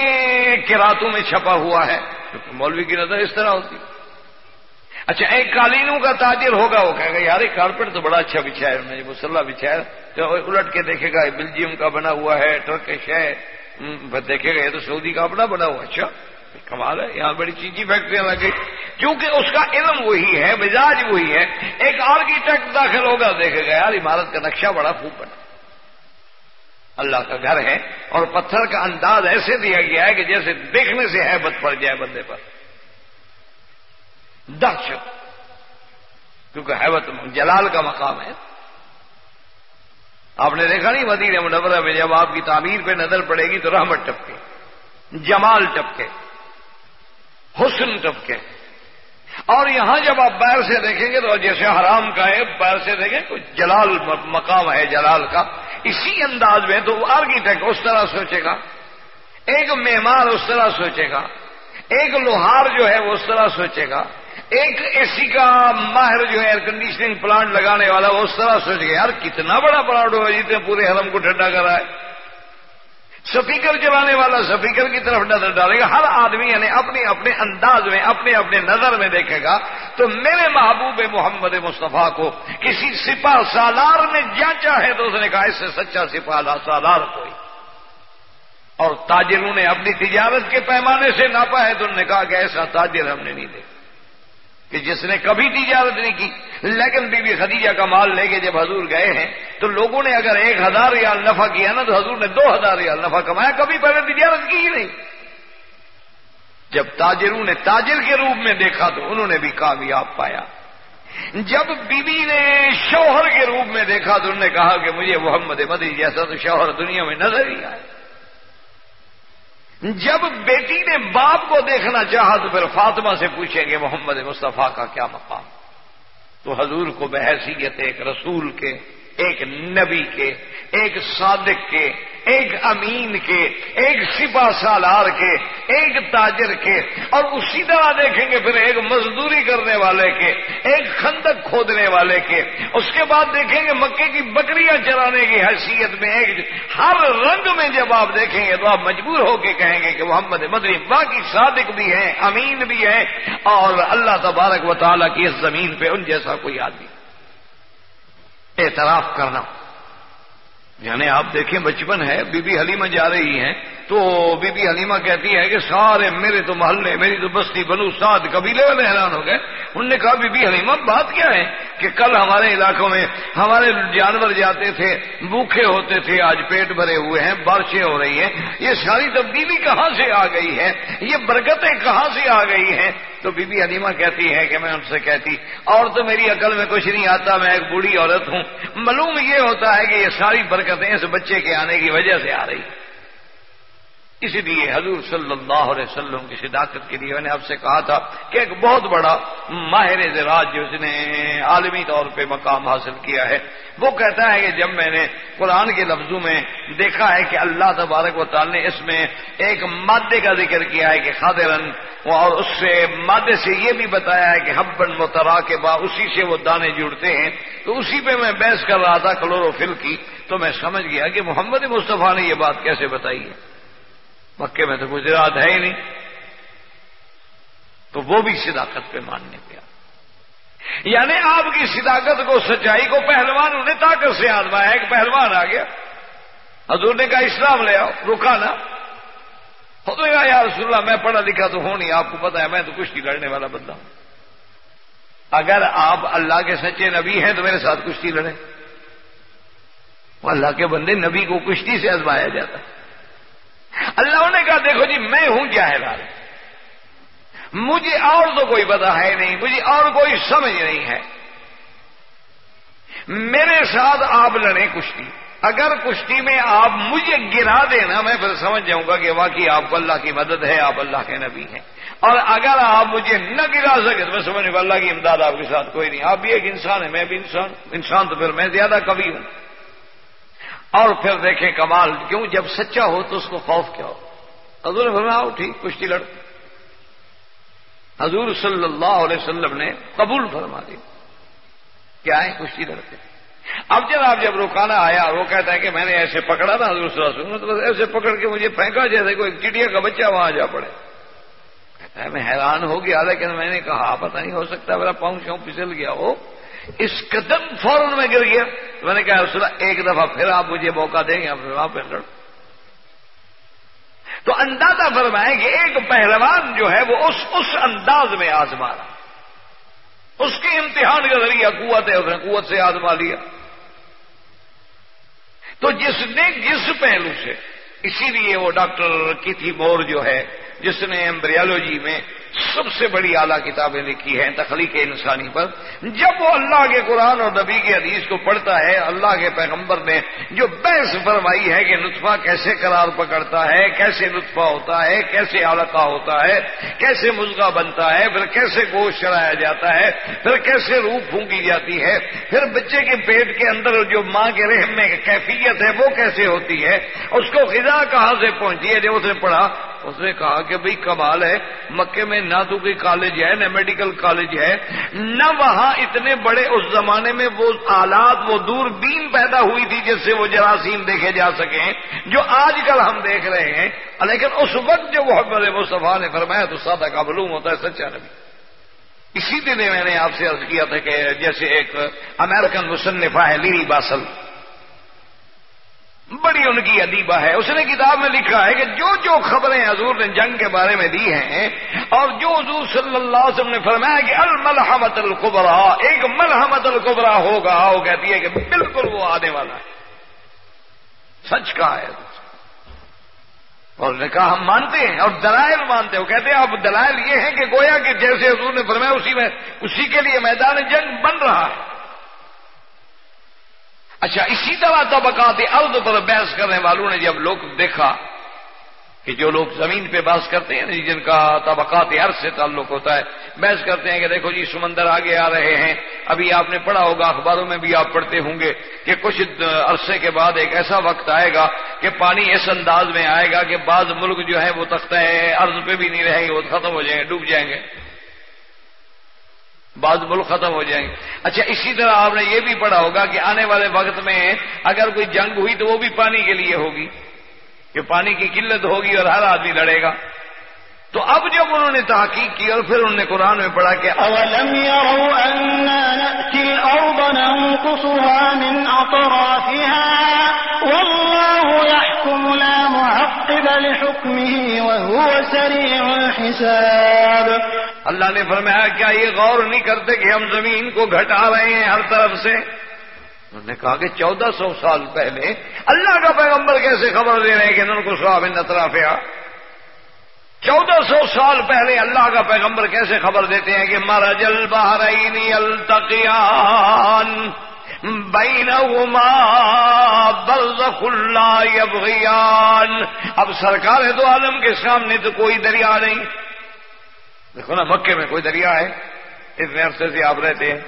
کراتوں میں چھپا ہوا ہے۔ مولوی کی نظر اس طرح ہوتی۔ اچھا ایک قالینوں کا تاجر ہوگا، وہ کہے گا، یار کارپیٹ تو بڑا اچھا بچھا ہے نے مسلح بچھایا تو الٹ کے دیکھے گا بلجیم کا بنا ہوا ہے، ٹرکش ہے۔ دیکھے گا، یہ تو سعودی کا اپنا بنا ہوا۔ اچھا کمال ہے، یہاں بڑی چیزیں فیکٹریاں لگی کیونکہ اس کا علم وہی ہے، مزاج وہی ہے۔ ایک آرکیٹیکٹ داخل ہوگا، دیکھے گا، یار، عمارت کا نقشہ بڑا خوب بنا۔ اللہ کا گھر ہے اور پتھر کا انداز ایسے دیا گیا ہے کہ جیسے دیکھنے سے حیبت پڑ جائے بندے پر۔ دہشت۔ کیونکہ حیبت جلال کا مقام ہے۔ آپ نے دیکھا نہیں مدینہ منورہ میں جب آپ کی تعمیر پہ نظر پڑے گی تو رحمت ٹپکے، جمال ٹپکے، حسن ٹپکے۔ اور یہاں جب آپ باہر سے دیکھیں گے تو جیسے حرام کا ہے باہر سے دیکھیں تو جلال مقام ہے جلال کا، اسی انداز میں تو آرکیٹیکٹ اس طرح سوچے گا۔ ایک مہمان اس طرح سوچے گا۔ ایک لوہار جو ہے وہ اس طرح سوچے گا۔ ایک اے سی کا ماہر جو ہے ایئر کنڈیشننگ پلانٹ لگانے والا وہ اس طرح سوچے گا، یار کتنا بڑا پلانٹ ہوگا جتنے پورے حرم کو ٹھنڈا کرا ہے سپیکر چلانے والا سپیکر کی طرف نظر ڈالے گا۔ ہر آدمی یعنی اپنے اپنے انداز میں، اپنے اپنے نظر میں دیکھے گا۔ تو میرے محبوب محمد مصطفیٰ کو کسی سپاہ سالار نے جانچا ہے تو اس نے کہا، اس سے سچا سپاہ سالار کوئی۔ اور تاجروں نے اپنی تجارت کے پیمانے سے ناپا ہے تو انہوں نے کہا کہ ایسا تاجر ہم نے نہیں دیکھا۔ کہ جس نے کبھی تجارت جی نہیں کی، لیکن بی بی خدیجہ کا مال لے کے جب حضور گئے ہیں، تو لوگوں نے اگر ایک ہزار ریال نفع کیا نا، تو حضور نے دو ہزار ریال نفع کمایا، کبھی پہلے تجارت جی کی ہی نہیں۔ جب تاجروں نے تاجر کے روپ میں دیکھا، تو انہوں نے بھی کامیاب پایا۔ جب بی بی نے شوہر کے روپ میں دیکھا، تو انہوں نے کہا کہ مجھے محمد مدی جیسا تو شوہر دنیا میں نظر ہی آئے جب بیٹی نے باپ کو دیکھنا چاہا تو پھر فاطمہ سے پوچھیں گے، محمد مصطفیٰ کا کیا مقام؟ تو حضور کو بحثیت ایک رسول کے، ایک نبی کے، ایک صادق کے ایک امین کے، ایک سپا سالار کے، ایک تاجر کے، اور اسی طرح دیکھیں گے پھر ایک مزدوری کرنے والے کے، ایک خندق کھودنے والے کے۔ اس کے بعد دیکھیں گے مکے کی بکریاں چلانے کی حیثیت میں ایک، ہر رنگ میں جب آپ دیکھیں گے تو آپ مجبور ہو کے کہیں گے کہ محمد مدنی باقی صادق بھی ہیں، امین بھی ہیں، اور اللہ تبارک و تعالیٰ کی اس زمین پہ ان جیسا کوئی آدمی۔ اعتراف کرنا۔ یعنی آپ دیکھیں بچپن ہے، بی بی حلیمہ جا رہی ہیں، تو بی بی حلیمہ کہتی ہے کہ سارے میرے تو محلے، میری تو بستی، بنو سات قبیلے والے حیران ہو گئے۔ انہوں نے کہا، بی بی حلیمہ بات کیا ہے کہ کل ہمارے علاقوں میں ہمارے جانور جاتے تھے بھوکھے ہوتے تھے، آج پیٹ بھرے ہوئے ہیں، بارشیں ہو رہی ہیں۔ یہ ساری تبدیلی کہاں سے آ گئی ہے؟ یہ برکتیں کہاں سے آ گئی ہیں؟ تو بی بی علیمہ کہتی ہے کہ میں ان سے کہتی، اور تو میری عقل میں کچھ نہیں آتا، میں ایک بوڑھی عورت ہوں۔ معلوم یہ ہوتا ہے کہ یہ ساری برکتیں اس بچے کے آنے کی وجہ سے آ رہی اسی لیے حضور صلی اللہ علیہ وسلم کی صداقت کے لیے میں نے آپ سے کہا تھا کہ ایک بہت بڑا ماہر زراج جس نے عالمی طور پہ مقام حاصل کیا ہے، وہ کہتا ہے کہ جب میں نے قرآن کے لفظوں میں دیکھا ہے کہ اللہ تبارک و تعالی نے اس میں ایک مادے کا ذکر کیا ہے کہ خادرن اور اس سے مادے سے یہ بھی بتایا ہے کہ ہبن مترا کے بعد اسی سے وہ دانے جڑتے ہیں۔ تو اسی پہ میں بحث کر رہا تھا کلوروفل کی، تو میں سمجھ گیا کہ محمد مصطفیٰ نے یہ بات کیسے بتائی ہے۔ مکے میں تو گجرات ہے ہی نہیں۔ تو وہ بھی صداقت پہ ماننے پہ یعنی آپ کی صداقت کو، سچائی کو پہلوان انہیں طاقت سے آزمایا، ایک پہلوان آ گیا۔ حضور نے کہا، اسلام لے آؤ، رکا نا تو یا رسول اللہ، میں پڑھا لکھا تو ہوں نہیں آپ کو پتا ہے، میں تو کشتی لڑنے والا بندہ ہوں۔ اگر آپ اللہ کے سچے نبی ہیں تو میرے ساتھ کشتی لڑیں۔ اللہ کے بندے نبی کو کشتی سے آزمایا جاتا۔ ہے اللہ نے کہا دیکھو جی میں ہوں جاہر مجھے اور تو کوئی پتا ہے نہیں، مجھے اور کوئی سمجھ نہیں ہے۔ میرے ساتھ آپ لڑیں کشتی۔ اگر کشتی میں آپ مجھے گرا دینا، میں پھر سمجھ جاؤں گا کہ واقعی آپ کو اللہ کی مدد ہے، آپ اللہ کے نبی ہیں۔ اور اگر آپ مجھے نہ گرا سکے تو میں سمجھ اللہ کی امداد آپ کے ساتھ کوئی نہیں۔ آپ بھی ایک انسان ہے میں بھی انسان انسان تو پھر میں زیادہ کبھی ہوں۔ اور پھر دیکھیں کمال کیوں؟ جب سچا ہو تو اس کو خوف کیا ہو؟ حضور فرماؤ ٹھیک کشتی لڑ. حضور صلی اللہ علیہ وسلم نے قبول فرما دی کیا ہے کشتی لڑتے اب جب آپ جب روکانا آیا، وہ کہتا ہے کہ میں نے ایسے پکڑا تھا حضور صلی اللہ علیہ وسلم تو ایسے پکڑ کے مجھے پھینکا، جیسے کوئی چڑیا کا بچہ وہاں جا پڑے۔ کہتا ہے، میں حیران ہو گیا، لیکن میں نے کہا ہاں، پتہ نہیں، ہو سکتا میرا پاؤں شاؤں پھسل گیا ہو۔ اس قدم فوراً میں گر گیا۔ میں نے کہا رسول ایک دفعہ پھر آپ مجھے موقع دیں گے وہاں پہ لڑ تو اندازہ فرمائیں کہ ایک پہلوان جو ہے وہ اس اس انداز میں آزما رہا۔ اس کے امتحان کا ذریعہ قوت ہے، اس نے قوت سے آزما لیا۔ تو جس نے جس پہلو سے، اسی لیے وہ ڈاکٹر کیتھی مور جو ہے، جس نے ایمبریالوجی میں سب سے بڑی اعلیٰ کتابیں لکھی ہیں تخلیق انسانی پر۔ جب وہ اللہ کے قرآن اور نبی کے حدیث کو پڑھتا ہے، اللہ کے پیغمبر نے جو بحث فرمائی ہے کہ نطفہ کیسے قرار پکڑتا ہے، کیسے نطفہ ہوتا ہے، کیسے علقہ ہوتا ہے، کیسے مزگا بنتا ہے، پھر کیسے گوشت چڑھایا جاتا ہے، پھر کیسے روح پھونکی جاتی ہے، پھر بچے کے پیٹ کے اندر جو ماں کے رحم میں کیفیت ہے وہ کیسے ہوتی ہے، اس کو غذا کہاں سے پہنچی ہے؟ جب اس نے پڑھا اس نے کہا کہ بھئی کمال ہے، مکے میں نہ تو کوئی کالج ہے، نہ میڈیکل کالج ہے، نہ وہاں اتنے بڑے اس زمانے میں وہ آلات، وہ دور بین پیدا ہوئی تھی جس سے وہ جراثیم دیکھے جا سکیں جو آج کل ہم دیکھ رہے ہیں۔ لیکن اس وقت جو محمد مصطفیٰ نے فرمایا تو سادہ کا معلوم ہوتا ہے، سچا نبی۔ اسی دن میں نے آپ سے عرض کیا تھا کہ جیسے ایک امریکن مصنفہ ہے لیری باسل بڑی ان کی ادیبہ ہے۔ اس نے کتاب میں لکھا ہے کہ جو جو خبریں حضور نے جنگ کے بارے میں دی ہیں اور جو حضور صلی اللہ علیہ وسلم نے فرمایا کہ الملحمت القبرا ایک ملحمت القبرا ہوگا، وہ کہتی ہے کہ بالکل وہ آنے والا ہے۔ سچ کہا ہے۔ اور نے کہا، ہم مانتے ہیں اور دلائل مانتے ہیں۔ وہ کہتے ہیں، اب دلائل یہ ہیں کہ گویا کہ جیسے حضور نے فرمایا، اسی میں، اسی کے لیے میدان جنگ بن رہا ہے۔ اچھا اسی طرح طبقات ارد پر بحث کرنے والوں نے جب لوگ دیکھا کہ جو لوگ زمین پہ بحث کرتے ہیں جی، جن کا طبقات ارض سے تعلق ہوتا ہے، بحث کرتے ہیں کہ دیکھو جی سمندر آگے آ رہے ہیں۔ ابھی آپ نے پڑھا ہوگا، اخباروں میں بھی آپ پڑھتے ہوں گے کہ کچھ عرصے کے بعد ایک ایسا وقت آئے گا کہ پانی اس انداز میں آئے گا کہ بعض ملک جو ہے وہ تختہ ارض پہ بھی نہیں رہیں گے، وہ ختم ہو جائیں گے، ڈوب جائیں گے۔ بعض ملک ختم ہو جائیں گے۔ اچھا اسی طرح آپ نے یہ بھی پڑھا ہوگا کہ آنے والے وقت میں اگر کوئی جنگ ہوئی تو وہ بھی پانی کے لیے ہوگی، کہ پانی کی قلت ہوگی اور ہر آدمی لڑے گا۔ تو اب جب انہوں نے تحقیق کی اور پھر انہوں نے قرآن میں پڑھا کہ اولم يروا نأتي الأرض ننقصها من أطرافها والله يحكم لا معقب لحكمه وهو سريع الحساب اللہ نے فرمایا، کیا یہ غور نہیں کرتے کہ ہم زمین کو گھٹا رہے ہیں ہر طرف سے؟ انہوں نے کہا کہ چودہ سو سال پہلے اللہ کا پیغمبر کیسے خبر دے رہے ہیں کہ ان کو صحاب نترافیا چودہ سو سال پہلے اللہ کا پیغمبر کیسے خبر دیتے ہیں کہ مارا جل بہرئی التقیان بین برزخ اللہ یبغیان؟ اب سرکار ہے تو عالم کے سامنے تو کوئی دریا نہیں۔ دیکھو نا، مکے میں کوئی دریا ہے اتنے عرصے سے آپ رہتے ہیں،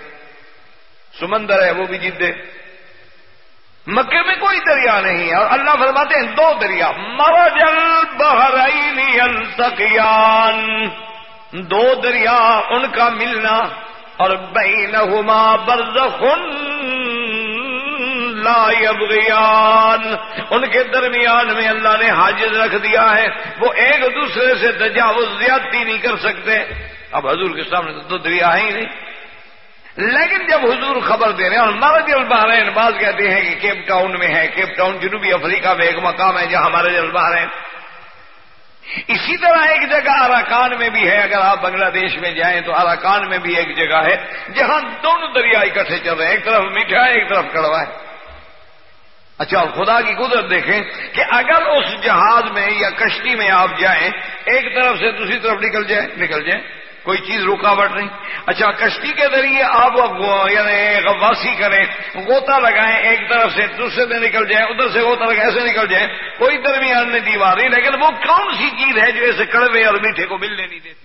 سمندر ہے، وہ بھی جدے۔ مکے میں کوئی دریا نہیں ہے، اور اللہ فرماتے ہیں، دو دریا۔ مرجل بحرین السقیان دو دریا ان کا ملنا، اور بینہما برزخ لا یبغیان ان کے درمیان میں اللہ نے حاجز رکھ دیا ہے۔ وہ ایک دوسرے سے تجاوز زیادتی نہیں کر سکتے۔ اب حضور کے سامنے تو دریا ہیں ہی نہیں۔ لیکن جب حضور خبر دے رہے ہیں اور مرج البحرین، بعض کہتے ہیں کہ کیپ ٹاؤن میں ہے، کیپ ٹاؤن جنوبی افریقہ میں ایک مقام ہے جہاں مرج البحرین۔ اسی طرح ایک جگہ اراکان میں بھی ہے۔ اگر آپ بنگلہ دیش میں جائیں تو اراکان میں بھی ایک جگہ ہے جہاں دونوں دریا اکٹھے چل رہے ہیں۔ ایک طرف میٹھا ہے، ایک طرف کڑوا ہے۔ اچھا خدا کی قدرت دیکھیں کہ اگر اس جہاز میں یا کشتی میں آپ جائیں، ایک طرف سے دوسری طرف نکل جائیں نکل جائیں، کوئی چیز رکاوٹ نہیں۔ اچھا کشتی کے ذریعے آپ یعنی غواسی کریں گوتا لگائیں، ایک طرف سے دوسرے سے نکل جائیں، ادھر سے گوتا لگائیں، ایسے نکل جائیں، کوئی درمیان میں دیوار نہیں لیکن وہ کون سی چیز ہے جو ایسے کڑوے اور میٹھے کو ملنے نہیں دیتی؟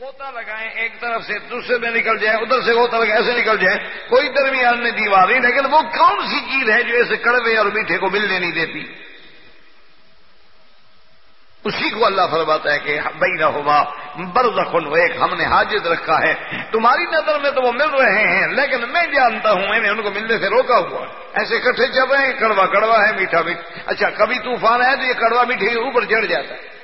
گوتا لگائیں، ایک طرف سے دوسرے میں نکل جائیں، ادھر سے گوتا لگائیں، ایسے نکل جائیں۔ کوئی درمیان میں دیوار نہیں، لیکن وہ کون سی چیز ہے جو ایسے کڑوے اور میٹھے کو ملنے نہیں دیتی؟ اسی کو اللہ فرماتا ہے کہ بئی نہ ہوا برزخن، وہ ایک ہم نے حاجت رکھا ہے۔ تمہاری نظر میں تو وہ مل رہے ہیں، لیکن میں جانتا ہوں، میں نے ان کو ملنے سے روکا ہوا ایسے کٹھے چل رہے ہیں کڑوا کڑوا ہے میٹھا میٹھا اچھا کبھی طوفان ہے تو یہ کڑوا میٹھے اوپر چڑھ جاتا ہے۔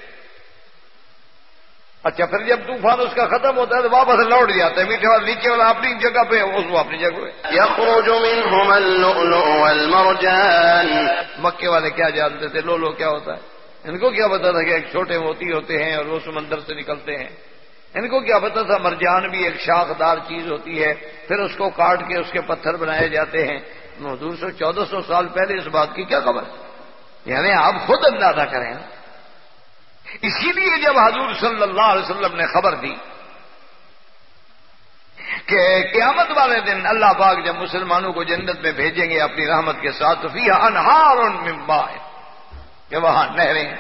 اچھا پھر جب طوفان اس کا ختم ہوتا ہے تو واپس لوٹ جاتا ہے میٹھے والا نیچے والا اپنی جگہ پہ اس کو اپنی جگہ پہ۔ مکے والے کیا جانتے تھے؟ لو لو کیا ہوتا ہے؟ ان کو کیا پتا تھا کہ ایک چھوٹے موتی ہوتے ہیں اور وہ سمندر سے نکلتے ہیں؟ ان کو کیا پتا تھا؟ مرجان بھی ایک شاخدار چیز ہوتی ہے پھر اس کو کاٹ کے اس کے پتھر بنائے جاتے ہیں۔ دو سو چودہ سو سال پہلے اس بات کی کیا خبر؟ یعنی آپ خود اندازہ کریں۔ اسی لیے جب حضور صلی اللہ علیہ وسلم نے خبر دی کہ قیامت والے دن اللہ پاک جب مسلمانوں کو جنت میں بھیجیں گے، اپنی رحمت کے ساتھ تو فی انہار ممبا کہ وہاں نہریں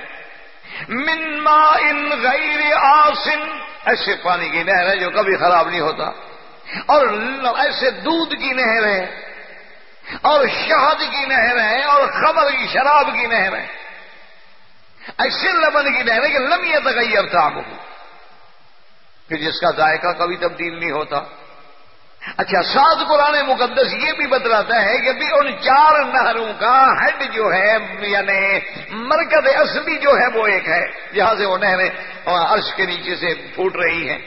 منما ان غیر آسن ایسے پانی کی نہر ہے جو کبھی خراب نہیں ہوتا۔ اور ایسے دودھ کی نہر ہے، اور شہد کی نہر ہے، اور خبر کی شراب کی نہر ہے۔ ایسے لبن کی نہر ہے کہ لمبی تغیر تھا کہ جس کا ذائقہ کبھی تبدیل نہیں ہوتا۔ اچھا سات قرآن مقدس یہ بھی بتلاتا ہے کہ بھی ان چار نہروں کا ہیڈ جو ہے یعنی مرکز اصلی جو ہے، وہ ایک ہے۔ جہاں سے وہ نہریں عرش کے نیچے سے پھوٹ رہی ہیں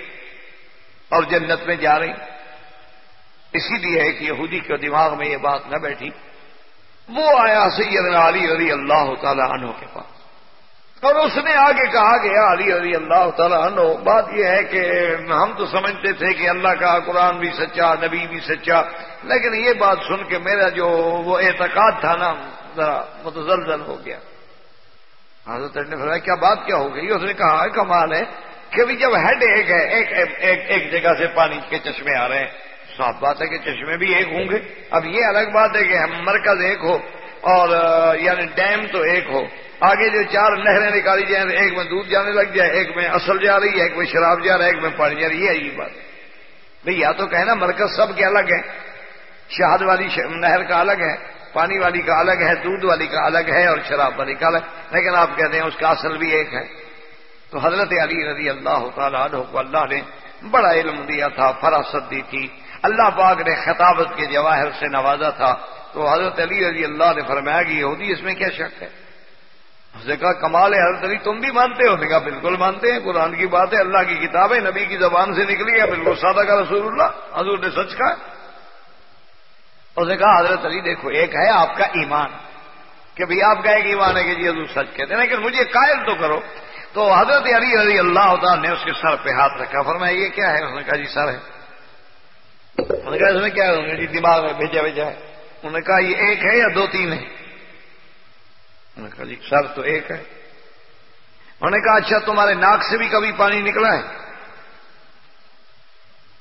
اور جنت میں جا رہی۔ اسی لیے ہے کہ یہودی کے دماغ میں یہ بات نہ بیٹھی۔ وہ آیا سیدنا علی رضی اللہ تعالی عنہ کے پاس۔ اور اس نے آگے کہا کہ علی علی اللہ تعالیٰ عنہ بات یہ ہے کہ ہم تو سمجھتے تھے کہ اللہ کا قرآن بھی سچا نبی بھی سچا لیکن یہ بات سن کے میرا جو وہ اعتقاد تھا نا ذرا متزلزل ہو گیا۔ حضرت نے فرمایا کیا بات کیا ہو گئی؟ اس نے کہا کمال ہے کہ بھی جب ہیڈ ایک ہے ایک ایک, ایک جگہ سے پانی کے چشمے آ رہے ہیں۔ صاف بات ہے کہ چشمے بھی ایک ہوں گے۔ اب یہ الگ بات ہے کہ مرکز ایک ہو اور یعنی ڈیم تو ایک ہو۔ آگے جو چار نہریں نکالی جائیں ایک میں دودھ جانے لگ جائے، ایک میں اصل جا رہی ہے، ایک میں شراب جا رہا ہے، ایک میں پانی جا رہی ہے، یہ بات۔ بھائی یا تو کہنا مرکز سب کے الگ ہے شہد والی نہر کا الگ ہے، پانی والی کا الگ ہے، دودھ والی کا الگ ہے اور شراب والی کا الگ لیکن آپ کہتے ہیں اس کا اصل بھی ایک ہے۔ تو حضرت علی رضی اللہ تعالیٰ عنہ کو اللہ نے بڑا علم دیا تھا، فراست دی تھی۔ اللہ پاک نے خطابت کے جواہر سے نوازا تھا۔ تو حضرت علی رضی اللہ نے فرمایا کہ یہودی اس میں کیا شک ہے؟ اس نے کہا، کمال ہے حضرت علی، تم بھی مانتے ہو۔ نے کہا، بالکل مانتے ہیں۔ قرآن کی بات ہے، اللہ کی کتاب ہے نبی کی زبان سے نکلی ہے بالکل سادہ کا رسول اللہ۔ حضور نے سچ کہا۔ اس نے کہا، حضرت علی، دیکھو، ایک ہے آپ کا ایمان۔ کہ بھئی آپ کا ایک ایمان ہے کہ جی حضور سچ کہتے ہیں، لیکن مجھے قائل تو کرو۔ تو حضرت علی رضی اللہ تعالیٰ نے اس کے سر پہ ہاتھ رکھا۔ فرمایا، یہ کیا ہے؟ اس نے کہا جی سر ہے۔ انہوں نے کہا، اس میں کیا ہے؟ جی دماغ میں بھیجا بھیجا ہے۔ انہوں نے کہا، یہ ایک ہے یا دو تین ہے نے کہا جی سر تو ایک ہے۔ انہوں نے کہا اچھا تمہارے ناک سے بھی کبھی پانی نکلا ہے۔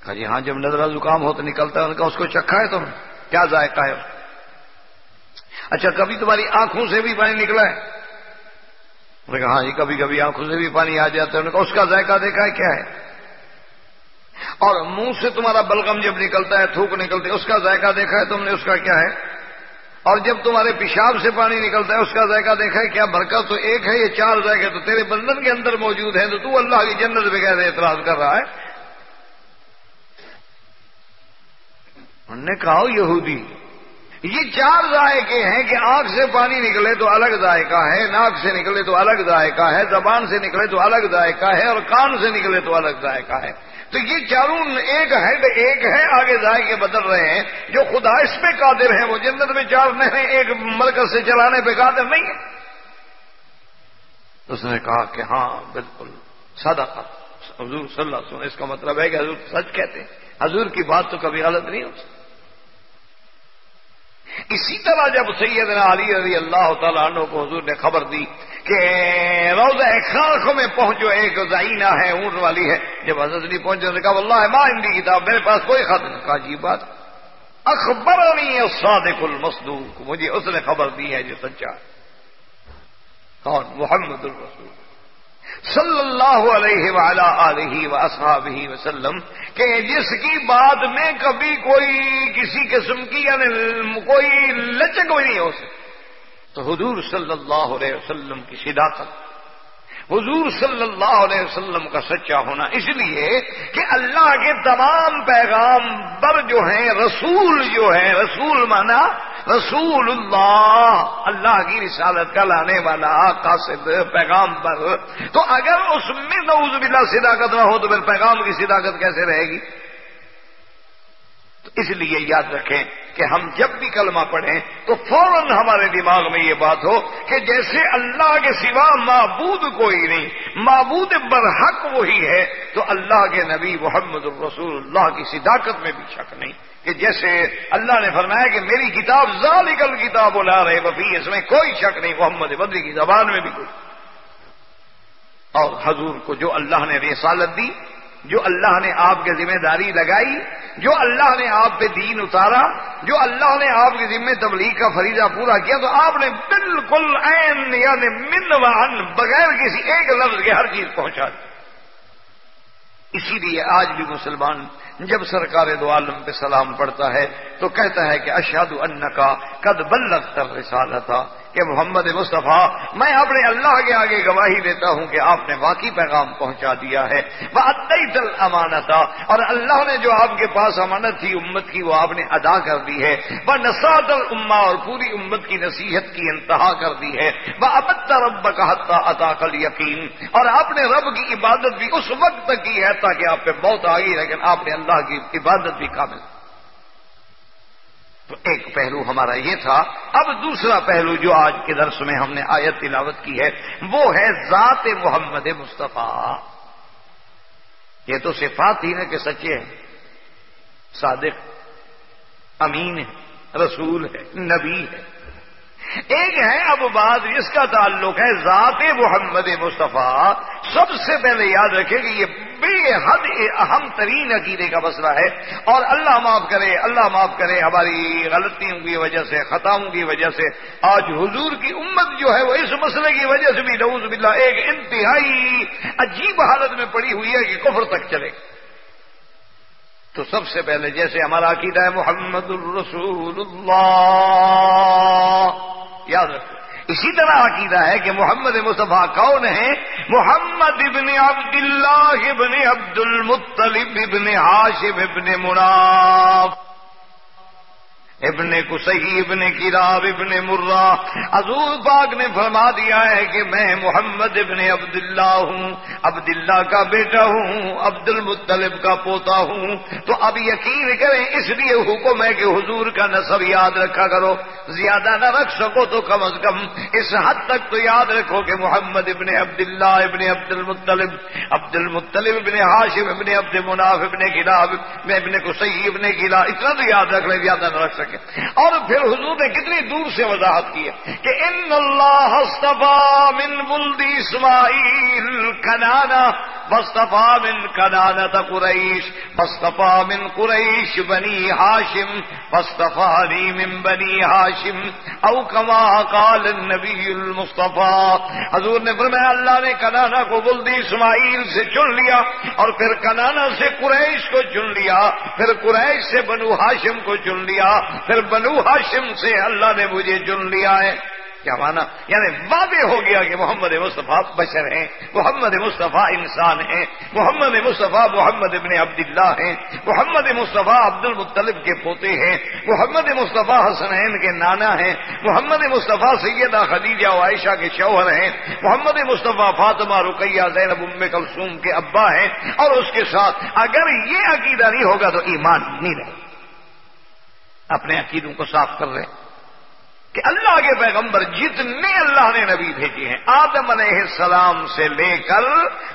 کہا جی ہاں جب نظرہ زکام ہو تو نکلتا ہے۔ انہوں نے کہا، اس کو چکھا ہے تم۔ کیا ذائقہ ہے؟ اچھا کبھی تمہاری آنکھوں سے بھی پانی نکلا ہے۔ نے کہا ہاں جی کبھی کبھی آنکھوں سے بھی پانی آ جاتا ہے۔ انہوں نے کہا، اس کا ذائقہ دیکھا ہے، کیا ہے؟ اور منہ سے تمہارا بلغم جب نکلتا ہے، تھوک نکلتی ہے، اس کا ذائقہ دیکھا ہے تم نے، اس کا کیا ہے؟ اور جب تمہارے پیشاب سے پانی نکلتا ہے، اس کا ذائقہ دیکھا ہے، کیا برکت؟ تو ایک ہے، یہ چار ذائقے تو تیرے بندن کے اندر موجود ہیں، تو تو اللہ کی جنت بغیر اعتراض کر رہا ہے۔ انہوں نے کہا یہودی، یہ چار ذائقے ہیں کہ آنکھ سے پانی نکلے تو الگ ذائقہ ہے، ناک سے نکلے تو الگ ذائقہ ہے، زبان سے نکلے تو الگ ذائقہ ہے، اور کان سے نکلے تو الگ ذائقہ ہے۔ تو یہ چاروں ایک ہیڈ ایک ہے، آگے ذائقے بدل رہے ہیں۔ جو خدا اس پہ قادر ہیں وہ جنت میں چار نہریں ایک مرکز سے چلانے پہ قادر نہیں ہے۔ اس نے کہا کہ ہاں بالکل سادہ حضور صلی اللہ علیہ وسلم، اس کا مطلب ہے کہ حضور سچ کہتے ہیں۔ حضور کی بات تو کبھی غلط نہیں ہو سکتی۔ اسی طرح جب سیدنا علی رضی اللہ تعالیٰ عنہ کو حضور نے خبر دی کہ روزہ خاخ میں پہنچو، ایک زائنہ ہے، اونٹ والی ہے۔ جب حضرت نہیں پہنچے نے کہا اللہ ماں ہندی کتاب، میرے پاس کوئی خط نہیں۔ کہا جی بات۔ اخبر صادق المصدوق، مجھے اس نے خبر دی ہے جو سچا۔ کون محمد الرسول۔ صلی اللہ علیہ وعلا علیہ و وسلم کہ جس کی بات میں کبھی کوئی کسی قسم کی یعنی کوئی لچک بھی نہیں ہو سکتی۔ تو حضور صلی اللہ علیہ وسلم کی صداقت حضور صلی اللہ علیہ وسلم کا سچا ہونا اس لیے کہ اللہ کے تمام پیغام بر جو ہیں، رسول جو ہیں، رسول مانا رسول اللہ اللہ کی رسالت کا لانے والا، قاصد پیغام پر۔ تو اگر اس میں نعوذ باللہ صداقت نہ ہو تو پھر پیغام کی صداقت کیسے رہے گی؟ اس لیے یاد رکھیں کہ ہم جب بھی کلمہ پڑھیں تو فوراً ہمارے دماغ میں یہ بات ہو کہ جیسے اللہ کے سوا معبود کوئی نہیں، معبود برحق وہی ہے، تو اللہ کے نبی محمد الرسول اللہ کی صداقت میں بھی شک نہیں۔ کہ جیسے اللہ نے فرمایا کہ میری کتاب ذالکل کتاب لا رہے وفی اس میں کوئی شک نہیں، محمد بدری کی زبان میں بھی کوئی۔ اور حضور کو جو اللہ نے رسالت دی جو اللہ نے آپ کے ذمہ داری لگائی، جو اللہ نے آپ پہ دین اتارا، جو اللہ نے آپ کے ذمہ تبلیغ کا فریضہ پورا کیا، تو آپ نے بالکل این یعنی من و ان بغیر کسی ایک لفظ کے ہر چیز پہنچا دی۔ اسی لیے آج بھی مسلمان جب سرکار دو عالم پہ سلام پڑتا ہے، تو کہتا ہے کہ اشاد ان کا قد بلغ تر رسالتا کہ محمد مصطفیٰ، میں اپنے اللہ کے آگے گواہی دیتا ہوں کہ آپ نے واقعی پیغام پہنچا دیا ہے۔ وہ دل امانتا اور اللہ نے جو آپ کے پاس امانت تھی، امت کی، وہ آپ نے ادا کر دی ہے۔ وہ نساد الما اور پوری امت کی نصیحت کی انتہا کر دی ہے۔ وہ ابد رب کا حتہ ادا کل یقین اور آپ نے رب کی عبادت بھی اس وقت تک کی ہے تاکہ آپ پہ بہت آئی لیکن آپ نے اللہ کی عبادت بھی قابل تو ایک پہلو ہمارا یہ تھا، اب دوسرا پہلو جو آج کے درس میں ہم نے آیت تلاوت کی ہے، وہ ہے ذات محمد مصطفیٰ۔ یہ تو صفات ہی ہے کہ سچے ہیں۔ صادق، امین ہے، رسول ہے، نبی ہے۔ ایک ہے اب بات جس کا تعلق ہے ذات محمد مصطفیٰ۔ سب سے پہلے یاد رکھے کہ یہ بے حد اہم ترین عقیدے کا مسئلہ ہے۔ اور اللہ معاف کرے، اللہ معاف کرے، ہماری غلطیوں کی وجہ سے، خطاؤں کی وجہ سے۔ آج حضور کی امت جو ہے وہ اس مسئلے کی وجہ سے بھی نعوذ باللہ ایک انتہائی عجیب حالت میں پڑی ہوئی ہے کہ کفر تک چلے۔ تو سب سے پہلے جیسے ہمارا عقیدہ ہے، محمد الرسول اللہ۔ یاد رکھو، اسی طرح عقیدہ ہے کہ محمد مصطفیٰ کون ہے محمد ابن عبد اللہ ابن عبد المطلب ابن ہاشم ابن مناف۔ ابن کسی ابن کراب، ابن مرہ، حضور پاک نے فرما دیا ہے کہ میں محمد ابن عبداللہ ہوں، عبداللہ کا بیٹا ہوں عبد المطلب کا پوتا ہوں۔ تو اب یقین کریں، اس لیے حکم ہے کہ حضور کا نصب یاد رکھا کرو۔ زیادہ نہ رکھ سکو تو کم از کم اس حد تک تو یاد رکھو کہ محمد ابن عبداللہ، ابن عبد المطلب عبد المطلب ابن ہاشم ابن عبد مناف ابن کلاب ابن کسی ابن کلا اتنا تو یاد رکھ لیں، زیادہ نہ رکھ سکے سکے اور پھر حضور نے کتنی دور سے وضاحت کی ہے کہ ان اللہ من بلدی اسماعیل کنانا بستفا من کنانت قریش بستفا من قریش بنی ہاشم بستفا من بنی ہاشم، او کما قال النبی المصطفیٰ۔ حضور نے فرمایا، اللہ نے کنانا کو بلدی اسماعیل سے چن لیا اور پھر کنانا سے قریش کو چن لیا، پھر قریش سے بنو ہاشم کو چن لیا پھر بنو ہاشم سے اللہ نے مجھے چن لیا ہے۔ کیا مانا؟ یعنی واضح ہو گیا کہ محمد مصطفیٰ بشر ہیں، محمد مصطفیٰ انسان ہیں، محمد مصطفیٰ محمد ابن عبداللہ ہیں، محمد مصطفیٰ عبد المطلب کے پوتے ہیں، محمد مصطفیٰ حسنین کے نانا ہیں، محمد مصطفیٰ سیدہ خدیجہ و عائشہ کے شوہر ہیں، محمد مصطفیٰ فاطمہ رقیہ زینب ام کلثوم کے ابا ہیں۔ اور اس کے ساتھ اگر یہ عقیدہ نہیں ہوگا تو ایمان نہیں رہے۔ اپنے عقیدوں کو صاف کر رہے کہ اللہ کے پیغمبر جتنے اللہ نے نبی بھیجے ہیں، آدم علیہ السلام سے لے کر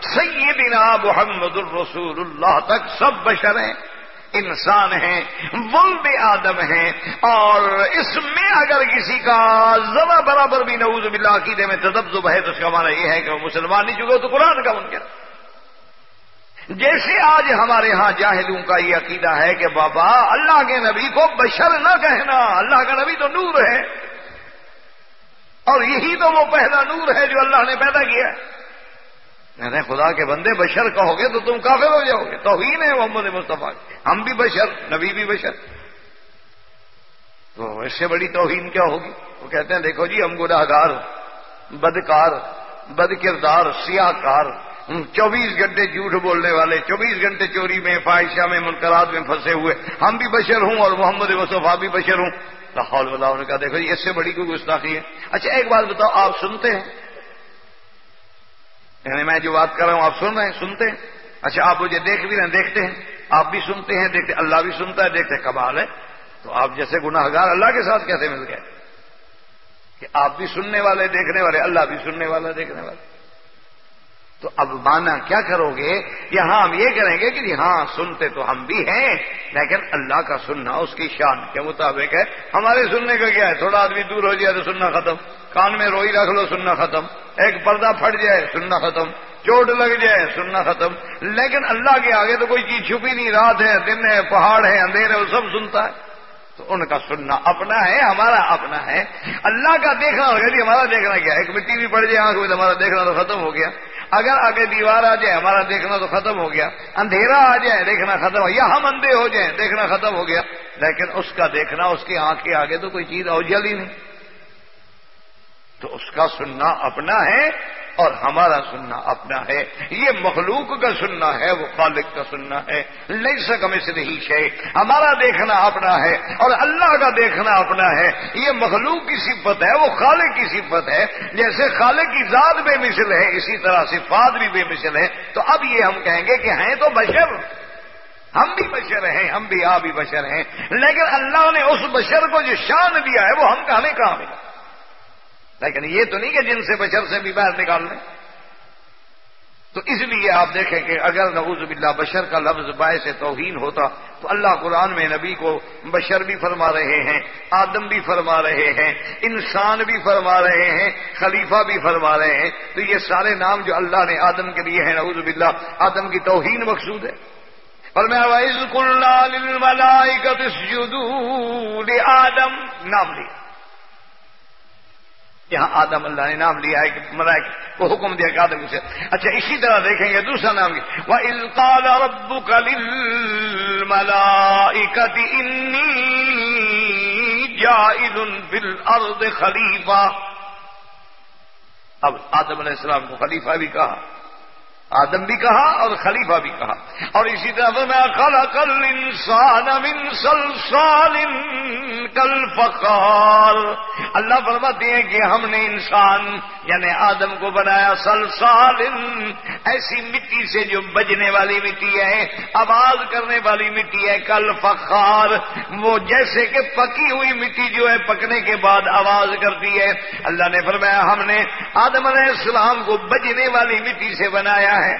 سیدنا محمد الرسول اللہ تک سب بشر ہیں، انسان ہیں ولد آدم ہیں۔ اور اس میں اگر کسی کا ذرا برابر بھی نعوذ باللہ عقیدے میں تدبزب ہے تو اس کا معنی یہ ہے کہ وہ مسلمان نہیں چکے تو قرآن کا منکر جیسے آج ہمارے ہاں جاہلوں کا یہ عقیدہ ہے کہ بابا اللہ کے نبی کو بشر نہ کہنا، اللہ کا نبی تو نور ہے۔ اور یہی تو وہ پہلا نور ہے جو اللہ نے پیدا کیا میں نے خدا کے بندے بشر کہو گے تو تم کافر ہو جاؤ گے۔ توہین ہے محمد مصطفیٰ۔ ہم بھی بشر، نبی بھی بشر۔ تو اس سے بڑی توہین کیا ہوگی؟ وہ کہتے ہیں، دیکھو جی ہم گناہ گار بدکار بد کردار سیاہ کار۔ چوبیس گھنٹے جھوٹ بولنے والے، چوبیس گھنٹے چوری میں فائشہ میں منقرات میں پھنسے ہوئے۔ ہم بھی بشر ہوں اور محمد مصطفیٰ بھی بشر ہوں۔ لاہور اللہ نے کہا دیکھو جی اس سے بڑی کوئی گستاخی ہے۔ اچھا ایک بات بتاؤ، آپ سنتے ہیں؟ یعنی میں جو بات کر رہا ہوں، آپ سن رہے ہیں؟ سنتے ہیں؟ اچھا آپ مجھے دیکھ بھی رہے ہیں، دیکھتے ہیں۔ آپ بھی سنتے ہیں، دیکھتے اللہ بھی سنتا ہے، دیکھتے کمال ہے۔ تو آپ جیسے گناہ گار اللہ کے ساتھ کیسے مل گئے۔ کہ آپ بھی سننے والے، دیکھنے والے، اللہ بھی سننے والا، دیکھنے والے تو اب مانا کیا کرو گے؟ یہاں ہم یہ کریں گے کہ جی ہاں سنتے تو ہم بھی ہیں، لیکن اللہ کا سننا اس کی شان کے مطابق ہے۔ ہمارے سننے کا کیا ہے؟ تھوڑا آدمی دور ہو جائے تو سننا ختم۔ کان میں روئی رکھ لو، سننا ختم۔ ایک پردہ پھٹ جائے، سننا ختم۔ چوٹ لگ جائے، سننا ختم۔ لیکن اللہ کے آگے تو کوئی چیز چھپی نہیں، رات ہے، دن ہے، پہاڑ ہے اندھیر ہے وہ سب سنتا ہے۔ تو ان کا سننا اپنا ہے، ہمارا اپنا ہے۔ اللہ کا دیکھنا ہوگا جی ہمارا دیکھنا کیا ایک مٹی بھی پڑ جائے، آنکھ میں ہمارا دیکھنا تو ختم ہو گیا۔ اگر آگے دیوار آ جائے، ہمارا دیکھنا تو ختم ہو گیا۔ اندھیرا آ جائے، دیکھنا ختم ہو یا ہم اندھے ہو جائیں، دیکھنا ختم ہو گیا۔ لیکن اس کا دیکھنا، اس کی آنکھ کے آگے تو کوئی چیز اوجل ہی نہیں۔ تو اس کا سننا اپنا ہے۔ اور ہمارا سننا اپنا ہے۔ یہ مخلوق کا سننا ہے، وہ خالق کا سننا ہے۔ نہیں سکم اس نہیں شے ہمارا دیکھنا اپنا ہے اور اللہ کا دیکھنا اپنا ہے۔ یہ مخلوق کی صفت ہے، وہ خالق کی صفت ہے۔ جیسے خالق کی ذات بے مثل ہے، اسی طرح صفات بھی بے مثل ہے تو اب یہ ہم کہیں گے کہ ہیں تو بشر۔ ہم بھی بشر ہیں، ہم بھی آپ بھی بشر ہیں۔ لیکن اللہ نے اس بشر کو جو شان دیا ہے، وہ ہم کہنے کہاں ملا لیکن یہ تو نہیں کہ جن سے بشر سے بھی باہر نکال لیں۔ تو اس لیے آپ دیکھیں کہ اگر نعوذ باللہ بشر کا لفظ باعث توہین ہوتا تو اللہ قرآن میں نبی کو بشر بھی فرما رہے ہیں، آدم بھی فرما رہے ہیں، انسان بھی فرما رہے ہیں، خلیفہ بھی فرما رہے ہیں۔ تو یہ سارے نام جو اللہ نے آدم کے لیے ہیں، نعوذ باللہ، آدم کی توہین مقصود ہے۔ اور میں آدم نام لیا۔ یہاں آدم اللہ نے نام لیا ہے کہ ملائک کو حکم دیا کہ آدم سے اچھا اسی طرح دیکھیں گے دوسرا نام وہ القال ربو جائز خلیفہ اب آدم علیہ السلام کو خلیفہ بھی کہا۔ آدم بھی کہا اور خلیفہ بھی کہا۔ اور اسی طرح میں خلا کل انسان سلسال کل فقار اللہ فرماتے ہیں کہ ہم نے انسان یعنی آدم کو بنایا سلسال ایسی مٹی سے جو بجنے والی مٹی ہے آواز کرنے والی مٹی ہے کل فخار وہ جیسے کہ پکی ہوئی مٹی جو ہے، پکنے کے بعد آواز کرتی ہے۔ اللہ نے فرمایا، ہم نے آدم علیہ السلام کو بجنے والی مٹی سے بنایا ہے۔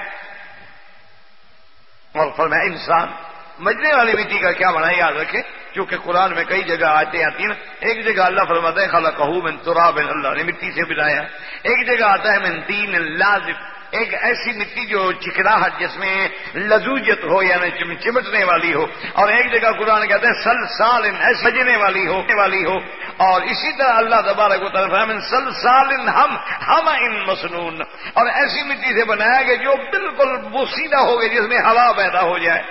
اور فرمایا، انسان مجنے والی مٹی کا کیا بنا یاد رکھے؟ کیونکہ قرآن میں کئی جگہ آتے آتی ہیں، ایک جگہ اللہ فرماتا ہے خالہ کہ من تراب، اللہ نے مٹی سے بنایا۔ ایک جگہ آتا ہے، من تین لازم ایک ایسی مٹی جو چکراہٹ جس میں لزوجت ہو یعنی چمٹنے والی ہو۔ اور ایک جگہ قرآن کہتے ہیں، سل سال سجنے والی ہو والی ہو۔ اور اسی طرح اللہ تبارک و طرف سل سال ہم ہم ان مصنون اور ایسی مٹی سے بنایا گیا جو بالکل بوسیدہ ہو گئے جس میں ہوا پیدا ہو جائے۔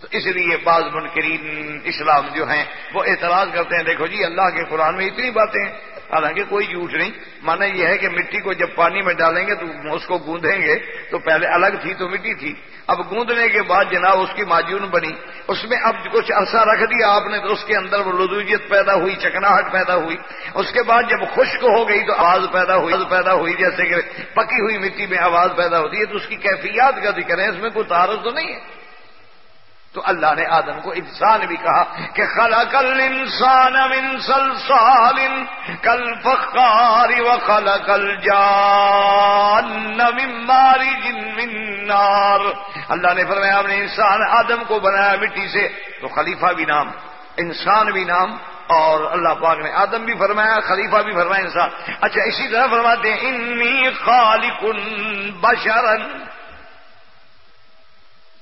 تو اس لیے بعض منکرین اسلام جو ہیں، وہ اعتراض کرتے ہیں، دیکھو جی اللہ کے قرآن میں اتنی باتیں ہیں۔ حالانکہ کوئی جھوٹ نہیں۔ مانا یہ ہے کہ مٹی کو جب پانی میں ڈالیں گے تو اس کو گوندیں گے تو پہلے الگ تھی تو مٹی تھی۔ اب گوندنے کے بعد جناب اس کی معجون بنی۔ اس میں اب کچھ عرصہ رکھ دیا آپ نے تو اس کے اندر وہ لدوجیت پیدا ہوئی، چکناہٹ پیدا ہوئی۔ اس کے بعد جب خشک ہو گئی تو آواز پیدا ہوئی پیدا ہوئی، جیسے کہ پکی ہوئی مٹی میں آواز پیدا ہوتی ہے تو اس کی کیفیات کا ذکر ہے، اس میں کوئی تعارض تو نہیں ہے۔ تو اللہ نے آدم کو انسان بھی کہا کہ خلق الانسان من سلسال کل فخار و خلق الجان من مارج من نار۔ اللہ نے فرمایا آپ نے انسان آدم کو بنایا مٹی سے، تو خلیفہ بھی نام، انسان بھی نام، اور اللہ پاک نے آدم بھی فرمایا، خلیفہ بھی فرمایا انسان۔ اچھا اسی طرح فرماتے ہیں انی خالق بشرن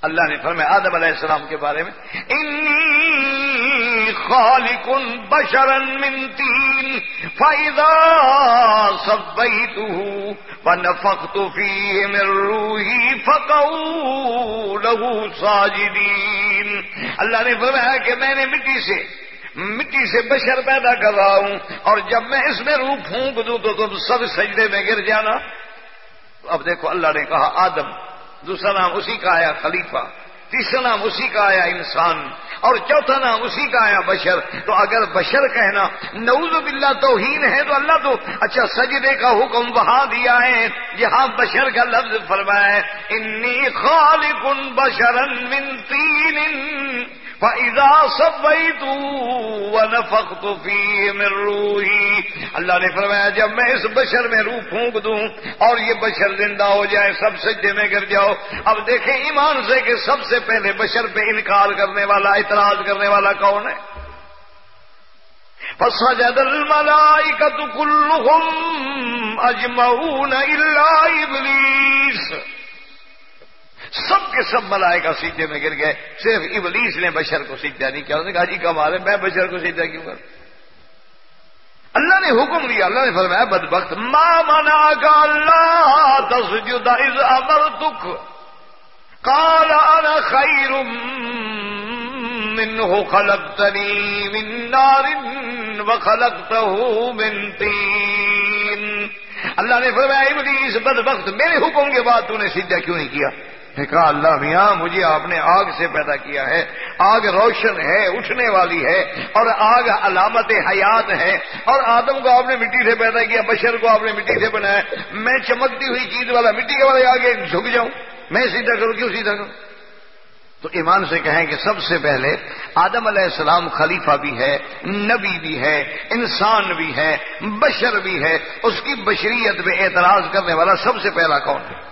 اللہ نے فرمایا آدم علیہ السلام کے بارے میں انی خالق بشرن من تین فائدہ سبیتہ ونفقت فیہ من روحی فقو لہو ساجدین اللہ نے فرمایا کہ میں نے مٹی سے مٹی سے بشر پیدا کر رہا ہوں، اور جب میں اس میں روح پھونک دوں تو تم سب سجدے میں گر جانا۔ اب دیکھو اللہ نے کہا آدم دوسرا نام اسی کا آیا خلیفہ، تیسرا نام اسی کا آیا انسان، اور چوتھا نام اسی کا آیا بشر۔ تو اگر بشر کہنا نعوذ باللہ توہین ہے تو اللہ تو اچھا سجدے کا حکم وہاں دیا ہے۔ یہاں بشر کا لفظ فرمایا ہے انی خالق بشرن من تین، فَإِذَا صَبَّيْتُ وَنَفَقْتُ فِيهِ مِن رُوحِي اللہ نے فرمایا، جب میں اس بشر میں روح پھونک دوں اور یہ بشر زندہ ہو جائے، سب سجدے میں گر جاؤ۔ اب دیکھیں ایمان سے کہ سب سے پہلے بشر پہ انکار کرنے والا، اعتراض کرنے والا کون ہے؟ فسجد الملائکة كلهم أجمعون إلا إبليس۔ سب کے سب ملائکہ سیدھے میں گر گئے۔ صرف ابلیس نے بشر کو سیدھا نہیں کیا۔ کہا جی کمال ہے، میں بشر کو سیدھا کیوں کر اللہ نے حکم دیا، اللہ نے فرمایا بد بخت ماں منا کا اللہ، تسجد از امر دکھ کالا خیر من ہو خلق تری من نار و خلق من تین۔ اللہ نے فرمایا ابلیس بد بخت میرے حکم کے بعد تو نے سیدھا کیوں نہیں کیا؟ کہا، اللہ میاں، مجھے آپ نے آگ سے پیدا کیا ہے۔ آگ روشن ہے، اٹھنے والی ہے، اور آگ علامت حیات ہے۔ اور آدم کو آپ نے مٹی سے پیدا کیا، بشر کو آپ نے مٹی سے بنایا۔ میں چمکتی ہوئی چیز والا مٹی کے والے آگے جھک جاؤں۔ میں سیدھا کروں، کیوں سیدھا کروں؟ تو ایمان سے کہیں کہ سب سے پہلے آدم علیہ السلام خلیفہ بھی ہے، نبی بھی ہے، انسان بھی ہے، بشر بھی ہے۔ اس کی بشریت میں اعتراض کرنے والا سب سے پہلا کون ہے؟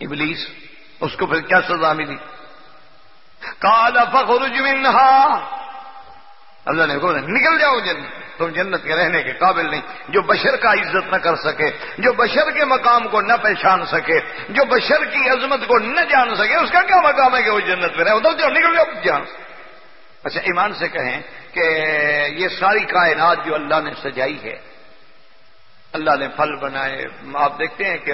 ابلیس۔ اس کو پھر کیا سزا ملی؟ کالا فخرج منہا۔ اللہ نے کہا نکل جاؤ جنت۔ تم جنت کے رہنے کے قابل نہیں۔ جو بشر کا عزت نہ کر سکے، جو بشر کے مقام کو نہ پہچان سکے، جو بشر کی عظمت کو نہ جان سکے، اس کا کیا مقام ہے کہ وہ جنت میں رہے؟ ادھر جاؤ، نکل جاؤ، جان۔ اچھا ایمان سے کہیں کہ یہ ساری کائنات جو اللہ نے سجائی ہے اللہ نے پھل بنائے۔ آپ دیکھتے ہیں کہ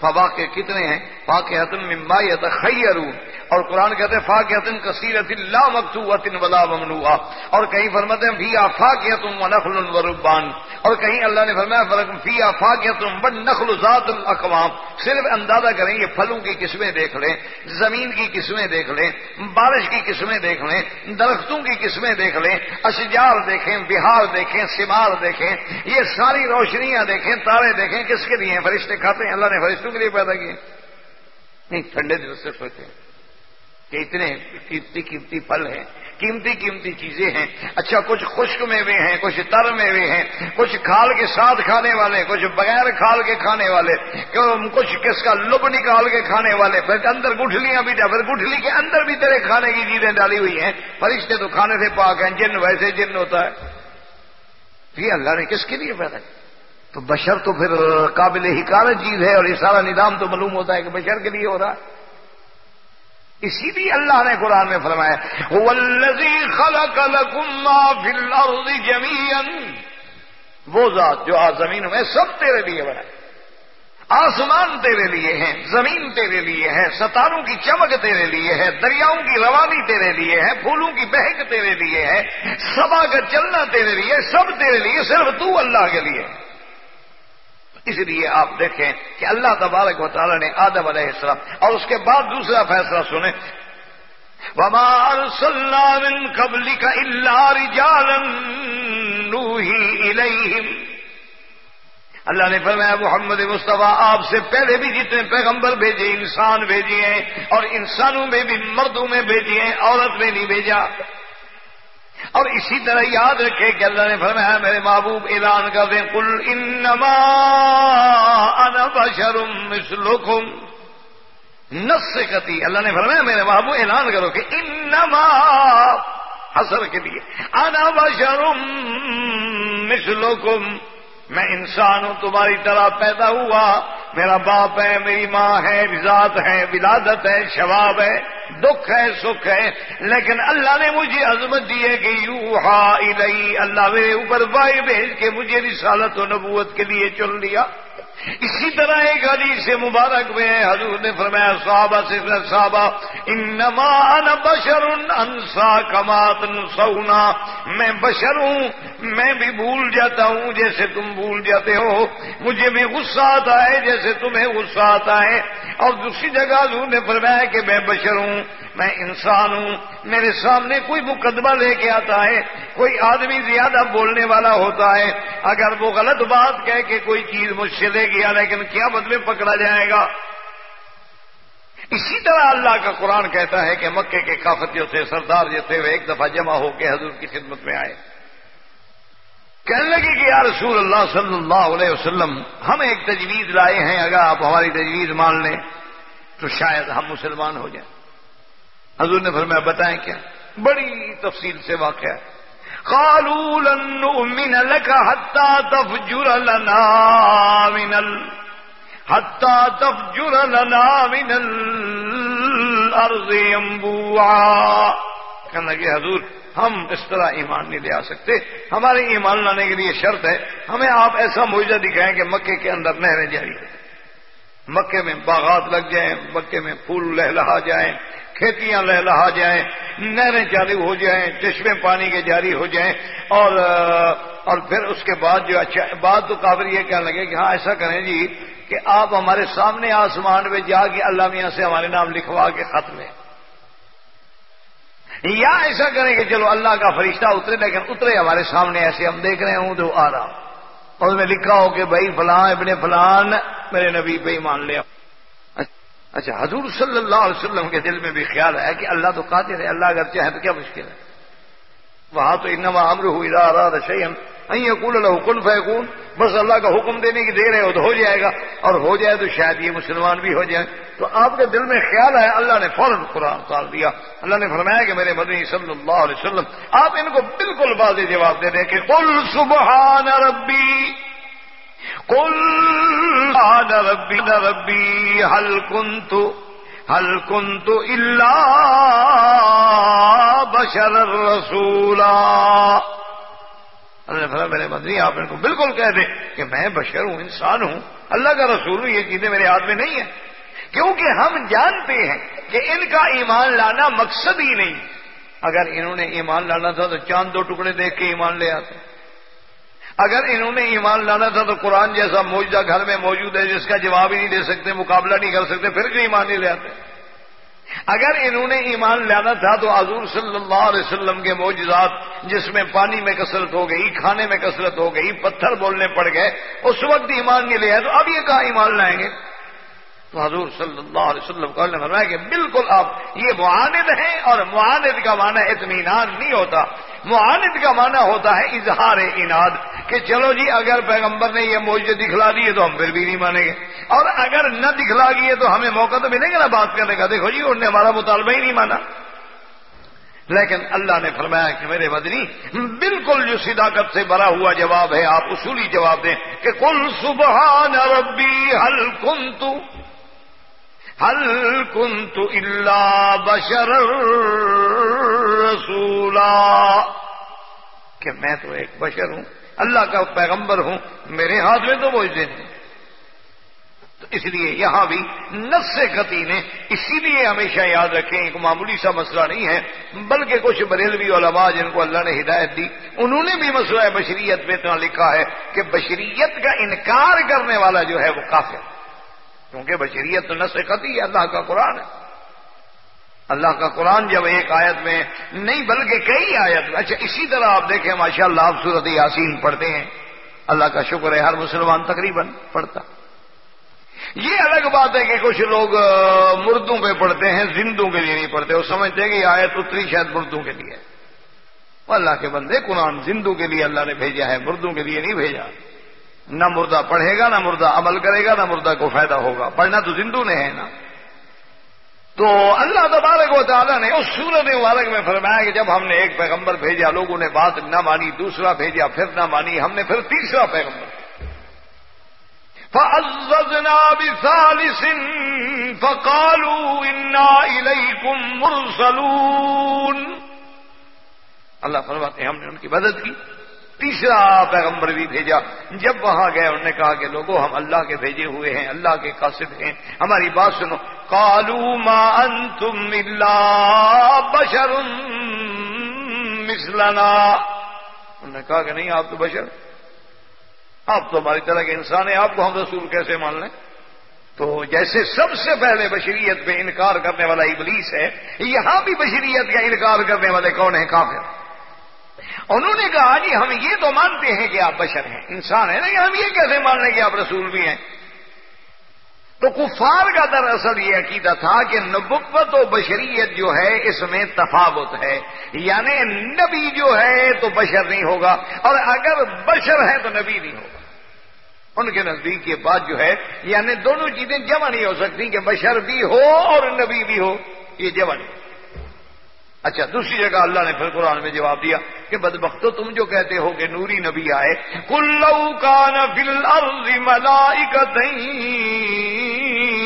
فوا کے کتنے ہیں؟ فاقع حتم ممبائی خیرو اور قرآن کہتے ہیں فاق حتن کثیرت اللہ مقصوطن ولا ممنوع اور کہیں فرماتے ہیں فی آفاق و نخل وربان اور کہیں اللہ نے فرمایا فرق فی آفاق بن نخل ذات الاقوام۔ صرف اندازہ کریں، یہ پھلوں کی قسمیں دیکھ لیں، زمین کی قسمیں دیکھ لیں، بارش کی قسمیں دیکھ لیں، درختوں کی قسمیں دیکھ لیں، اشجار دیکھیں، بہار دیکھیں، سمار دیکھیں، یہ ساری روشنیاں دیکھیں، تارے دیکھیں، کس کے لیے فرشتے کھاتے ہیں، اللہ نے فرشتوں کے لیے پیدا کیے نہیں، ٹھنڈے دل سے سوچے کہ اتنے قیمتی قیمتی پھل ہیں، قیمتی قیمتی چیزیں ہیں۔ اچھا کچھ خشک میوے ہیں، کچھ تر میوے ہیں، کچھ کھال کے ساتھ کھانے والے، کچھ بغیر کھال کے کھانے والے کچھ کس کا لب نکال کے کھانے والے۔ پھر اندر گٹھلیاں بھی پھر گٹھلی کے اندر بھی تیرے کھانے کی چیزیں ڈالی ہوئی ہیں۔ فرشتے تو کھانے سے پاک ہیں، جن ویسے جن ہوتا ہے۔ یہ اللہ نے کس کے لیے پیدا کیا؟ تو بشر تو پھر قابل حکار چیز ہے اور یہ سارا نظام تو معلوم ہوتا ہے کہ بشر کے لیے ہو رہا ہے۔ اسی لیے اللہ نے قرآن میں فرمایا وہ ذات جو آج زمین میں سب تیرے لیے بنا آسمان تیرے لیے ہیں زمین تیرے لیے ہے، ستاروں کی چمک تیرے لیے ہے، دریاؤں کی روانی تیرے لیے ہے، پھولوں کی بہک تیرے لیے ہے سبا کا چلنا تیرے لیے، سب تیرے لیے صرف تو اللہ کے لیے اس لیے آپ دیکھیں کہ اللہ تبارک و تعالیٰ نے آدم علیہ السلام اور اس کے بعد دوسرا فیصلہ سنیں وما ارسلنا من قبلك الا رجالا نوحي اليهم اللہ نے فرمایا، محمد مصطفیٰ، آپ سے پہلے بھی جتنے پیغمبر بھیجے، انسان بھیجے ہیں اور انسانوں میں بھی، مردوں میں بھیجے ہیں، عورت میں نہیں بھیجا۔ اور اسی طرح یاد رکھے کہ اللہ نے فرمایا، میرے محبوب، اعلان کر دیں کل انما انا بشر مثلکم نس کتی اللہ نے فرمایا، میرے محبوب، اعلان کرو کہ انما، حسر کے لیے، انا بشر مثلکم۔ میں انسان ہوں، تمہاری طرح پیدا ہوا۔ میرا باپ ہے، میری ماں ہے رضاط ہے، ولادت ہے شباب ہے۔ دکھ ہے، سکھ ہے، لیکن اللہ نے مجھے عظمت دی ہے کہ یو ہا اللہ میرے اوپر بھائی بھیج کے مجھے رسالت و نبوت کے لیے چن لیا۔ اسی طرح ایک حدیث سے مبارک میں حضور نے فرمایا، صحابہ سے صحابہ، انما انا بشر انسا کمات سونا میں بشر ہوں، میں بھی بھول جاتا ہوں، جیسے تم بھول جاتے ہو۔ مجھے بھی غصہ آتا ہے، جیسے تمہیں غصہ آتا ہے۔ اور دوسری جگہ حضور نے فرمایا کہ میں بشر ہوں میں انسان ہوں، میرے سامنے کوئی مقدمہ لے کے آتا ہے، کوئی آدمی زیادہ بولنے والا ہوتا ہے، اگر وہ غلط بات کہہ کے کوئی چیز مجھ سے لے گیا، لیکن کیا بدلے پکڑا جائے گا؟ اسی طرح اللہ کا قرآن کہتا ہے کہ مکے کے کافتیوں سے سردار جو تھے وہ ایک دفعہ جمع ہو کے حضور کی خدمت میں آئے۔ کہنے لگے کہ یا رسول اللہ صلی اللہ علیہ وسلم، ہم ایک تجویز لائے ہیں، اگر آپ ہماری تجویز مان لیں تو شاید ہم مسلمان ہو جائیں۔ حضور نے فرمایا، بتائیں کیا؟ بڑی تفصیل سے واقعہ ہے۔ قالوا لن نؤمن لك حتى تفجر لنا من ال حتى تفجر لنا من الارض ينبوعا۔ کہنے لگے، حضور، ہم اس طرح ایمان نہیں لے آ سکتے۔ ہمارے ایمان لانے کے لیے شرط ہے، ہمیں آپ ایسا معجزہ دکھائیں کہ مکے کے اندر نہریں جاری مکے میں باغات لگ جائیں، مکے میں پھول لہلہا جائیں۔ کھیتیاں لہلہا جائیں، نہریں چالو ہو جائیں، چشمے پانی کے جاری ہو جائیں، اور اور پھر اس کے بعد جو اچھا بات تو قابل یہ کہنے لگے کہ ہاں ایسا کریں جی کہ آپ ہمارے سامنے آسمان میں جا کے اللہ میاں سے ہمارے نام لکھوا کے ختم ہے یا ایسا کریں کہ چلو اللہ کا فرشتہ اترے، لیکن اترے ہمارے سامنے، ایسے ہم دیکھ رہے ہوں تو آ رہا اور اس میں لکھا ہو کہ بھائی فلاں ابن فلان، میرے نبی پہ مان لیا اچھا حضور صلی اللہ علیہ وسلم کے دل میں بھی خیال ہے کہ اللہ تو قادر ہے، اللہ اگر چاہے تو کیا مشکل ہے؟ وہاں تو انما امر ہوئی را رشیم کل اللہ حکم فیکون، بس اللہ کا حکم دینے کی دیر ہے، وہ تو ہو جائے گا، اور ہو جائے تو شاید یہ مسلمان بھی ہو جائے تو آپ کے دل میں خیال ہے، اللہ نے فوراً قرآن اتار دیا۔ اللہ نے فرمایا کہ میرے مدنی صلی اللہ علیہ وسلم، آپ ان کو بالکل واضح جواب دے دیں کہ قل سبحان ربی۔ قل ربی ربی حل کنت حل کنت الا بشر رسولا۔ میرے مدنی، آپ ان کو بالکل کہہ دیں کہ میں بشر ہوں، انسان ہوں، اللہ کا رسول ہوں، یہ چیزیں میرے ہاتھ میں نہیں ہیں۔ کیونکہ ہم جانتے ہیں کہ ان کا ایمان لانا مقصد ہی نہیں۔ اگر انہوں نے ایمان لانا تھا تو چاند دو ٹکڑے دیکھ کے ایمان لے آتے۔ اگر انہوں نے ایمان لانا تھا تو قرآن جیسا موجودہ گھر میں موجود ہے جس کا جواب ہی نہیں دے سکتے، مقابلہ نہیں کر سکتے، پھر کیوں ایمان نہیں لے آتے؟ اگر انہوں نے ایمان لانا تھا تو حضور صلی اللہ علیہ وسلم کے موجودات جس میں پانی میں کثرت ہو گئی، کھانے میں کثرت ہو گئی، پتھر بولنے پڑ گئے، اس وقت ایمان نہیں لیا تو اب یہ کہاں ایمان لائیں گے؟ تو حضور صلی اللہ علیہ وسلم کو فرمایا کہ بالکل آپ یہ معاند ہیں اور معاند کا معنی اطمینان نہیں ہوتا۔ معاند کا معنی ہوتا ہے اظہار اناد کہ چلو جی اگر پیغمبر نے یہ موجود دکھلا دیے تو ہم پھر بھی نہیں مانیں گے۔ اور اگر نہ دکھلا دیے تو ہمیں موقع تو ملے گا نا بات کرنے کا۔ دیکھو جی انہوں نے ہمارا مطالبہ ہی نہیں مانا۔ لیکن اللہ نے فرمایا کہ میرے بدنی بالکل جو صداقت سے بھرا ہوا جواب ہے، آپ اصولی جواب دیں کہ کل سبحان ربی ہل کن تو ہل کن تو اللہ بشر رسولا؟ کہ میں تو ایک بشر ہوں، اللہ کا پیغمبر ہوں، میرے ہاتھ میں تو وہ دن تو اس لیے یہاں بھی نس قطعی نے اسی لیے ہمیشہ یاد رکھیں، ایک معمولی سا مسئلہ نہیں ہے، بلکہ کچھ بریلوی علماء جن کو اللہ نے ہدایت دی، انہوں نے بھی مسئلہ بشریت میں اتنا لکھا ہے کہ بشریت کا انکار کرنے والا جو ہے وہ کافر۔ کیونکہ بشریت تو نس قطعی ہے، اللہ کا قرآن ہے۔ اللہ کا قرآن جب ایک آیت میں نہیں، بلکہ کئی آیت میں اچھا اسی طرح آپ دیکھیں ماشاء اللہ آپ صورت یاسین پڑھتے ہیں۔ اللہ کا شکر ہے، ہر مسلمان تقریباً پڑھتا۔ یہ الگ بات ہے کہ کچھ لوگ مردوں پہ پڑھتے ہیں، زندوں کے لیے نہیں پڑھتے۔ وہ سمجھتے ہیں کہ یہ آیت اتری شاید مردوں کے لیے اللہ کے بندے، قرآن زندوں کے لیے اللہ نے بھیجا ہے، مردوں کے لیے نہیں بھیجا۔ نہ مردہ پڑھے گا، نہ مردہ عمل کرے گا، نہ مردہ کو فائدہ ہوگا۔ پڑھنا تو زندوں نے ہے نا۔ تو اللہ تبارک و تعالیٰ نے اس سورت مبارک میں فرمایا کہ جب ہم نے ایک پیغمبر بھیجا، لوگوں نے بات نہ مانی، دوسرا بھیجا، پھر نہ مانی، ہم نے پھر تیسرا پیغمبر۔ فعززنا بثالث فقالوا انا الیکم مرسلون۔ اللہ فرماتے ہیں، ہم نے ان کی مدد کی۔ تیسرا پیغمبر بھی بھیجا۔ جب وہاں گئے، انہوں نے کہا کہ لوگوں ہم اللہ کے بھیجے ہوئے ہیں، اللہ کے قاصد ہیں۔ ہماری بات سنو۔ کالو ما انتم الا بشر مثلنا۔ انہوں نے کہا کہ نہیں، آپ تو بشر۔ آپ تو ہماری طرح کے انسان ہیں، آپ کو ہم رسول کیسے مان لیں؟ تو جیسے سب سے پہلے بشریت میں انکار کرنے والا ابلیس ہے، یہاں بھی بشریت کا انکار کرنے والے کون ہیں؟ کافر۔ انہوں نے کہا جی ہم یہ تو مانتے ہیں کہ آپ بشر ہیں. انسان ہیں لیکن ہم یہ کیسے مان لیں کہ آپ رسول بھی ہیں؟ تو کفار کا دراصل یہ عقیدہ تھا کہ نبوت و بشریت جو ہے، اس میں تفاوت ہے۔ یعنی نبی جو ہے تو بشر نہیں ہوگا، اور اگر بشر ہے تو نبی نہیں ہوگا۔ ان کے نزدیک یہ بات جو ہے یعنی دونوں چیزیں جمع نہیں ہو سکتی کہ بشر بھی ہو اور نبی بھی ہو، یہ جمع نہیں۔ اچھا دوسری جگہ اللہ نے پھر قرآن میں جواب دیا کہ بدبختو تم جو کہتے ہو کہ نوری نبی آئے کلو کا نفل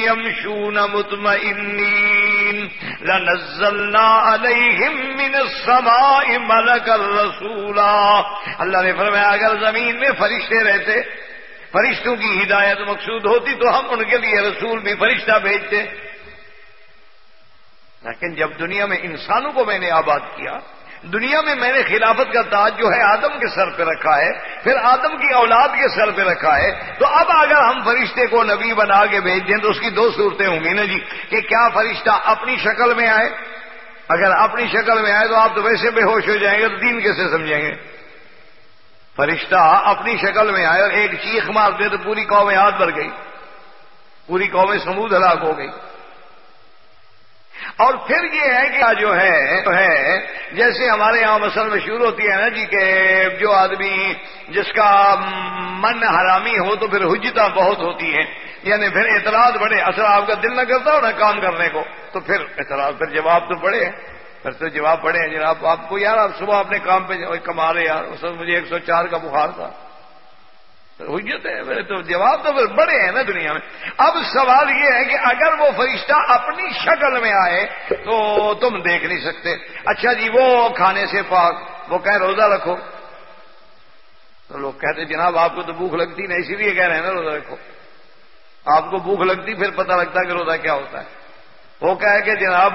يمشون مطمئنين لنزلنا عليهم من السماء ملكا رسولا۔ اللہ نے فرمایا، اگر زمین میں فرشتے رہتے، فرشتوں کی ہدایت مقصود ہوتی تو ہم ان کے لیے رسول بھی فرشتہ بھیجتے۔ لیکن جب دنیا میں انسانوں کو میں نے آباد کیا، دنیا میں میں نے خلافت کا تاج جو ہے آدم کے سر پہ رکھا ہے، پھر آدم کی اولاد کے سر پہ رکھا ہے، تو اب اگر ہم فرشتے کو نبی بنا کے بھیج دیں تو اس کی دو صورتیں ہوں گی نا جی کہ کیا فرشتہ اپنی شکل میں آئے؟ اگر اپنی شکل میں آئے تو آپ تو ویسے بے ہوش ہو جائیں گے تو دین کیسے سمجھیں گے؟ فرشتہ اپنی شکل میں آئے اور ایک چیخ مار دے تو پوری قومیں ہاتھ بھر گئی، پوری قومیں سمود ہلاک ہو گئی۔ اور پھر یہ ہے کہ جو ہے، تو ہے، جیسے ہمارے یہاں مسل مشہور ہوتی ہے نا جی کہ جو آدمی جس کا من حرامی ہو تو پھر حجتا بہت ہوتی ہے یعنی پھر اعتراض بڑھے، اصل آپ کا دل نہ کرتا ہو نا کام کرنے کو۔ تو پھر اعتراض، پھر جواب تو پڑے پھر تو جواب پڑے ہیں جناب، آپ کو یار، آپ صبح اپنے کام پہ کما رہے یار، اس وقت مجھے ایک سو چار کا بخار تھا۔ حجت ہے تو جواب تو پھر بڑے ہیں نا دنیا میں۔ اب سوال یہ ہے کہ اگر وہ فرشتہ اپنی شکل میں آئے تو تم دیکھ نہیں سکتے۔ اچھا جی وہ کھانے سے پاک، وہ کہ روزہ رکھو۔ تو لوگ کہتے جناب، آپ کو تو بھوک لگتی نہیں، اسی لیے کہہ رہے ہیں نا روزہ رکھو۔ آپ کو بھوک لگتی پھر پتہ لگتا کہ روزہ کیا ہوتا ہے۔ وہ کہے کہ جناب،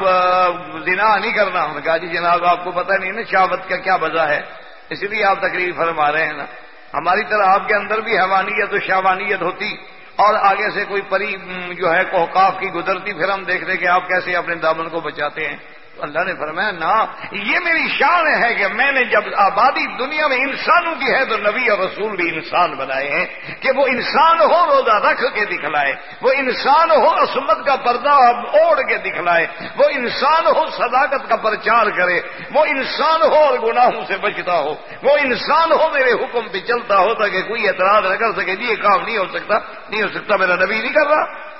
زنا نہیں کرنا۔ ہم نے کہا جی جناب، آپ کو پتہ نہیں نا شاوت کا کیا وجہ ہے۔ اسی لیے آپ تکلیف فرما رہے ہیں نا۔ ہماری طرح آپ کے اندر بھی حیوانیت و شاوانیت ہوتی اور آگے سے کوئی پری جو ہے کوکاف کی گزرتی، پھر ہم دیکھتے کہ آپ کیسے اپنے دامن کو بچاتے ہیں۔ اللہ نے فرمایا، نا، یہ میری شان ہے کہ میں نے جب آبادی دنیا میں انسانوں کی ہے تو نبی اور رسول بھی انسان بنائے ہیں کہ وہ انسان ہو روزہ رکھ کے دکھلائے، وہ انسان ہو عصمت کا پردہ اوڑھ کے دکھلائے، وہ انسان ہو صداقت کا پرچار کرے، وہ انسان ہو اور گناہوں سے بچتا ہو، وہ انسان ہو میرے حکم پہ چلتا ہو تاکہ کوئی اعتراض نہ کر سکے جی یہ کام نہیں ہو سکتا، نہیں ہو سکتا، میرا نبی نہیں کر رہا۔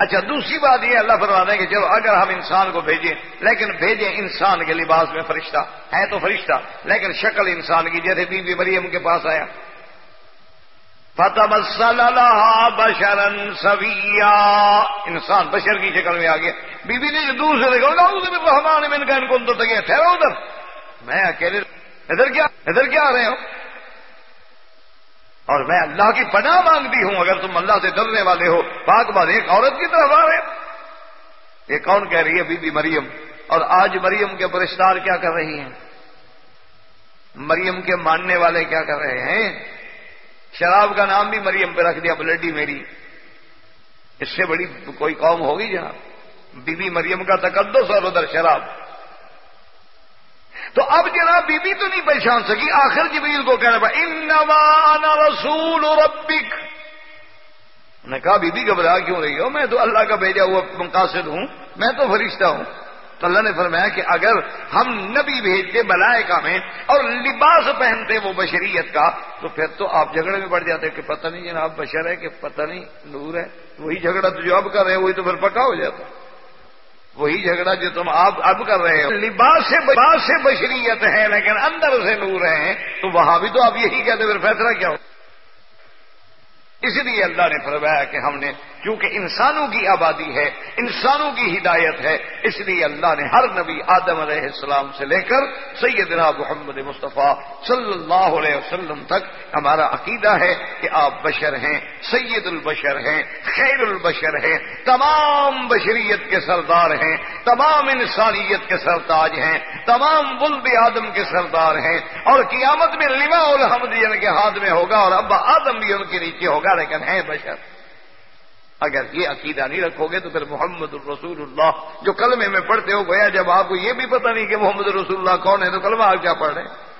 اچھا دوسری بات یہ اللہ فرماتا ہے کہ چلو اگر ہم انسان کو بھیجیں، لیکن بھیجیں انسان کے لباس میں فرشتہ، ہے تو فرشتہ، لیکن شکل انسان کی، جیسے بی بی مریم کے پاس آیا۔ فتح بشرن سویا انسان بشر کی شکل میں آ گیا۔ بی بی نے جو دور سے دیکھا رحمان من کا ان کو تو تک ٹھہرا ادھر میں اکیلے، ادھر کیا ادھر کیا آ رہے ہو؟ اور میں اللہ کی پناہ مانگتی ہوں، اگر تم اللہ سے ڈرنے والے ہو۔ پاک بعد ایک عورت کی طرف آ رہے یہ کون کہہ رہی ہے، بی بی مریم؟ اور آج مریم کے پرستار کیا کر رہی ہیں؟ مریم کے ماننے والے کیا کر رہے ہیں؟ شراب کا نام بھی مریم پہ رکھ دیا، بلڈی میری۔ اس سے بڑی کوئی قوم ہوگی جناب؟ بی بی مریم کا تقدس اور ادھر شراب۔ تو اب جناب بی بی تو نہیں پہچان سکی، آخر جبریل کو کہنا پڑا انا رسول ربک۔ نے کہا، بی بی گھبرا کیوں رہی ہو؟ میں تو اللہ کا بھیجا ہوا مقاصد ہوں، میں تو فرشتہ ہوں۔ تو اللہ نے فرمایا کہ اگر ہم نبی بھیجتے بلائے کا میں اور لباس پہنتے وہ بشریت کا، تو پھر تو آپ جھگڑے میں پڑ جاتے کہ پتہ نہیں جناب بشر ہے کہ پتہ نہیں نور ہے، وہی جھگڑا تو جو اب کر رہے ہیں، وہی تو پھر پکا ہو جاتا۔ وہی جھگڑا جو تم آپ اب کر رہے ہو۔ لباس سے لباس سے بشریت ہے، لیکن اندر سے نور ہیں۔ تو وہاں بھی تو آپ یہی کہتے پھر فیصلہ کیا ہو؟ اس لیے اللہ نے فرمایا کہ ہم نے کیونکہ انسانوں کی آبادی ہے، انسانوں کی ہدایت ہے، اس لیے اللہ نے ہر نبی آدم علیہ السلام سے لے کر سیدنا محمد مصطفیٰ صلی اللہ علیہ وسلم تک ہمارا عقیدہ ہے کہ آپ بشر ہیں، سید البشر ہیں، خیر البشر ہیں، تمام بشریت کے سردار ہیں، تمام انسانیت کے سرتاج ہیں، تمام بلب آدم کے سردار ہیں۔ اور قیامت میں لما الحمد یعنی ان کے ہاتھ میں ہوگا اور ابا آدم بھی ان کے نیچے ہوگا، لیکن ہیں بشر۔ اگر یہ عقیدہ نہیں رکھو گے تو پھر محمد الرسول اللہ جو کلمے میں پڑھتے ہو گیا جب آپ کو یہ بھی پتہ نہیں کہ محمد رسول اللہ کون ہے، تو کلمہ آپ کیا پڑھ رہے ہیں؟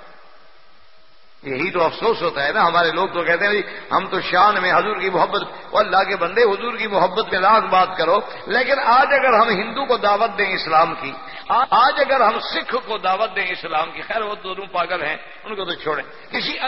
یہی تو افسوس ہوتا ہے نا، ہمارے لوگ تو کہتے ہیں جی ہم تو شان میں حضور کی محبت اللہ کے بندے، حضور کی محبت میں لاکھ بات کرو۔ لیکن آج اگر ہم ہندو کو دعوت دیں اسلام کی، آج اگر ہم سکھ کو دعوت دیں اسلام کی، خیر وہ دونوں پاگل ہیں، ان کو تو چھوڑیں۔ کسی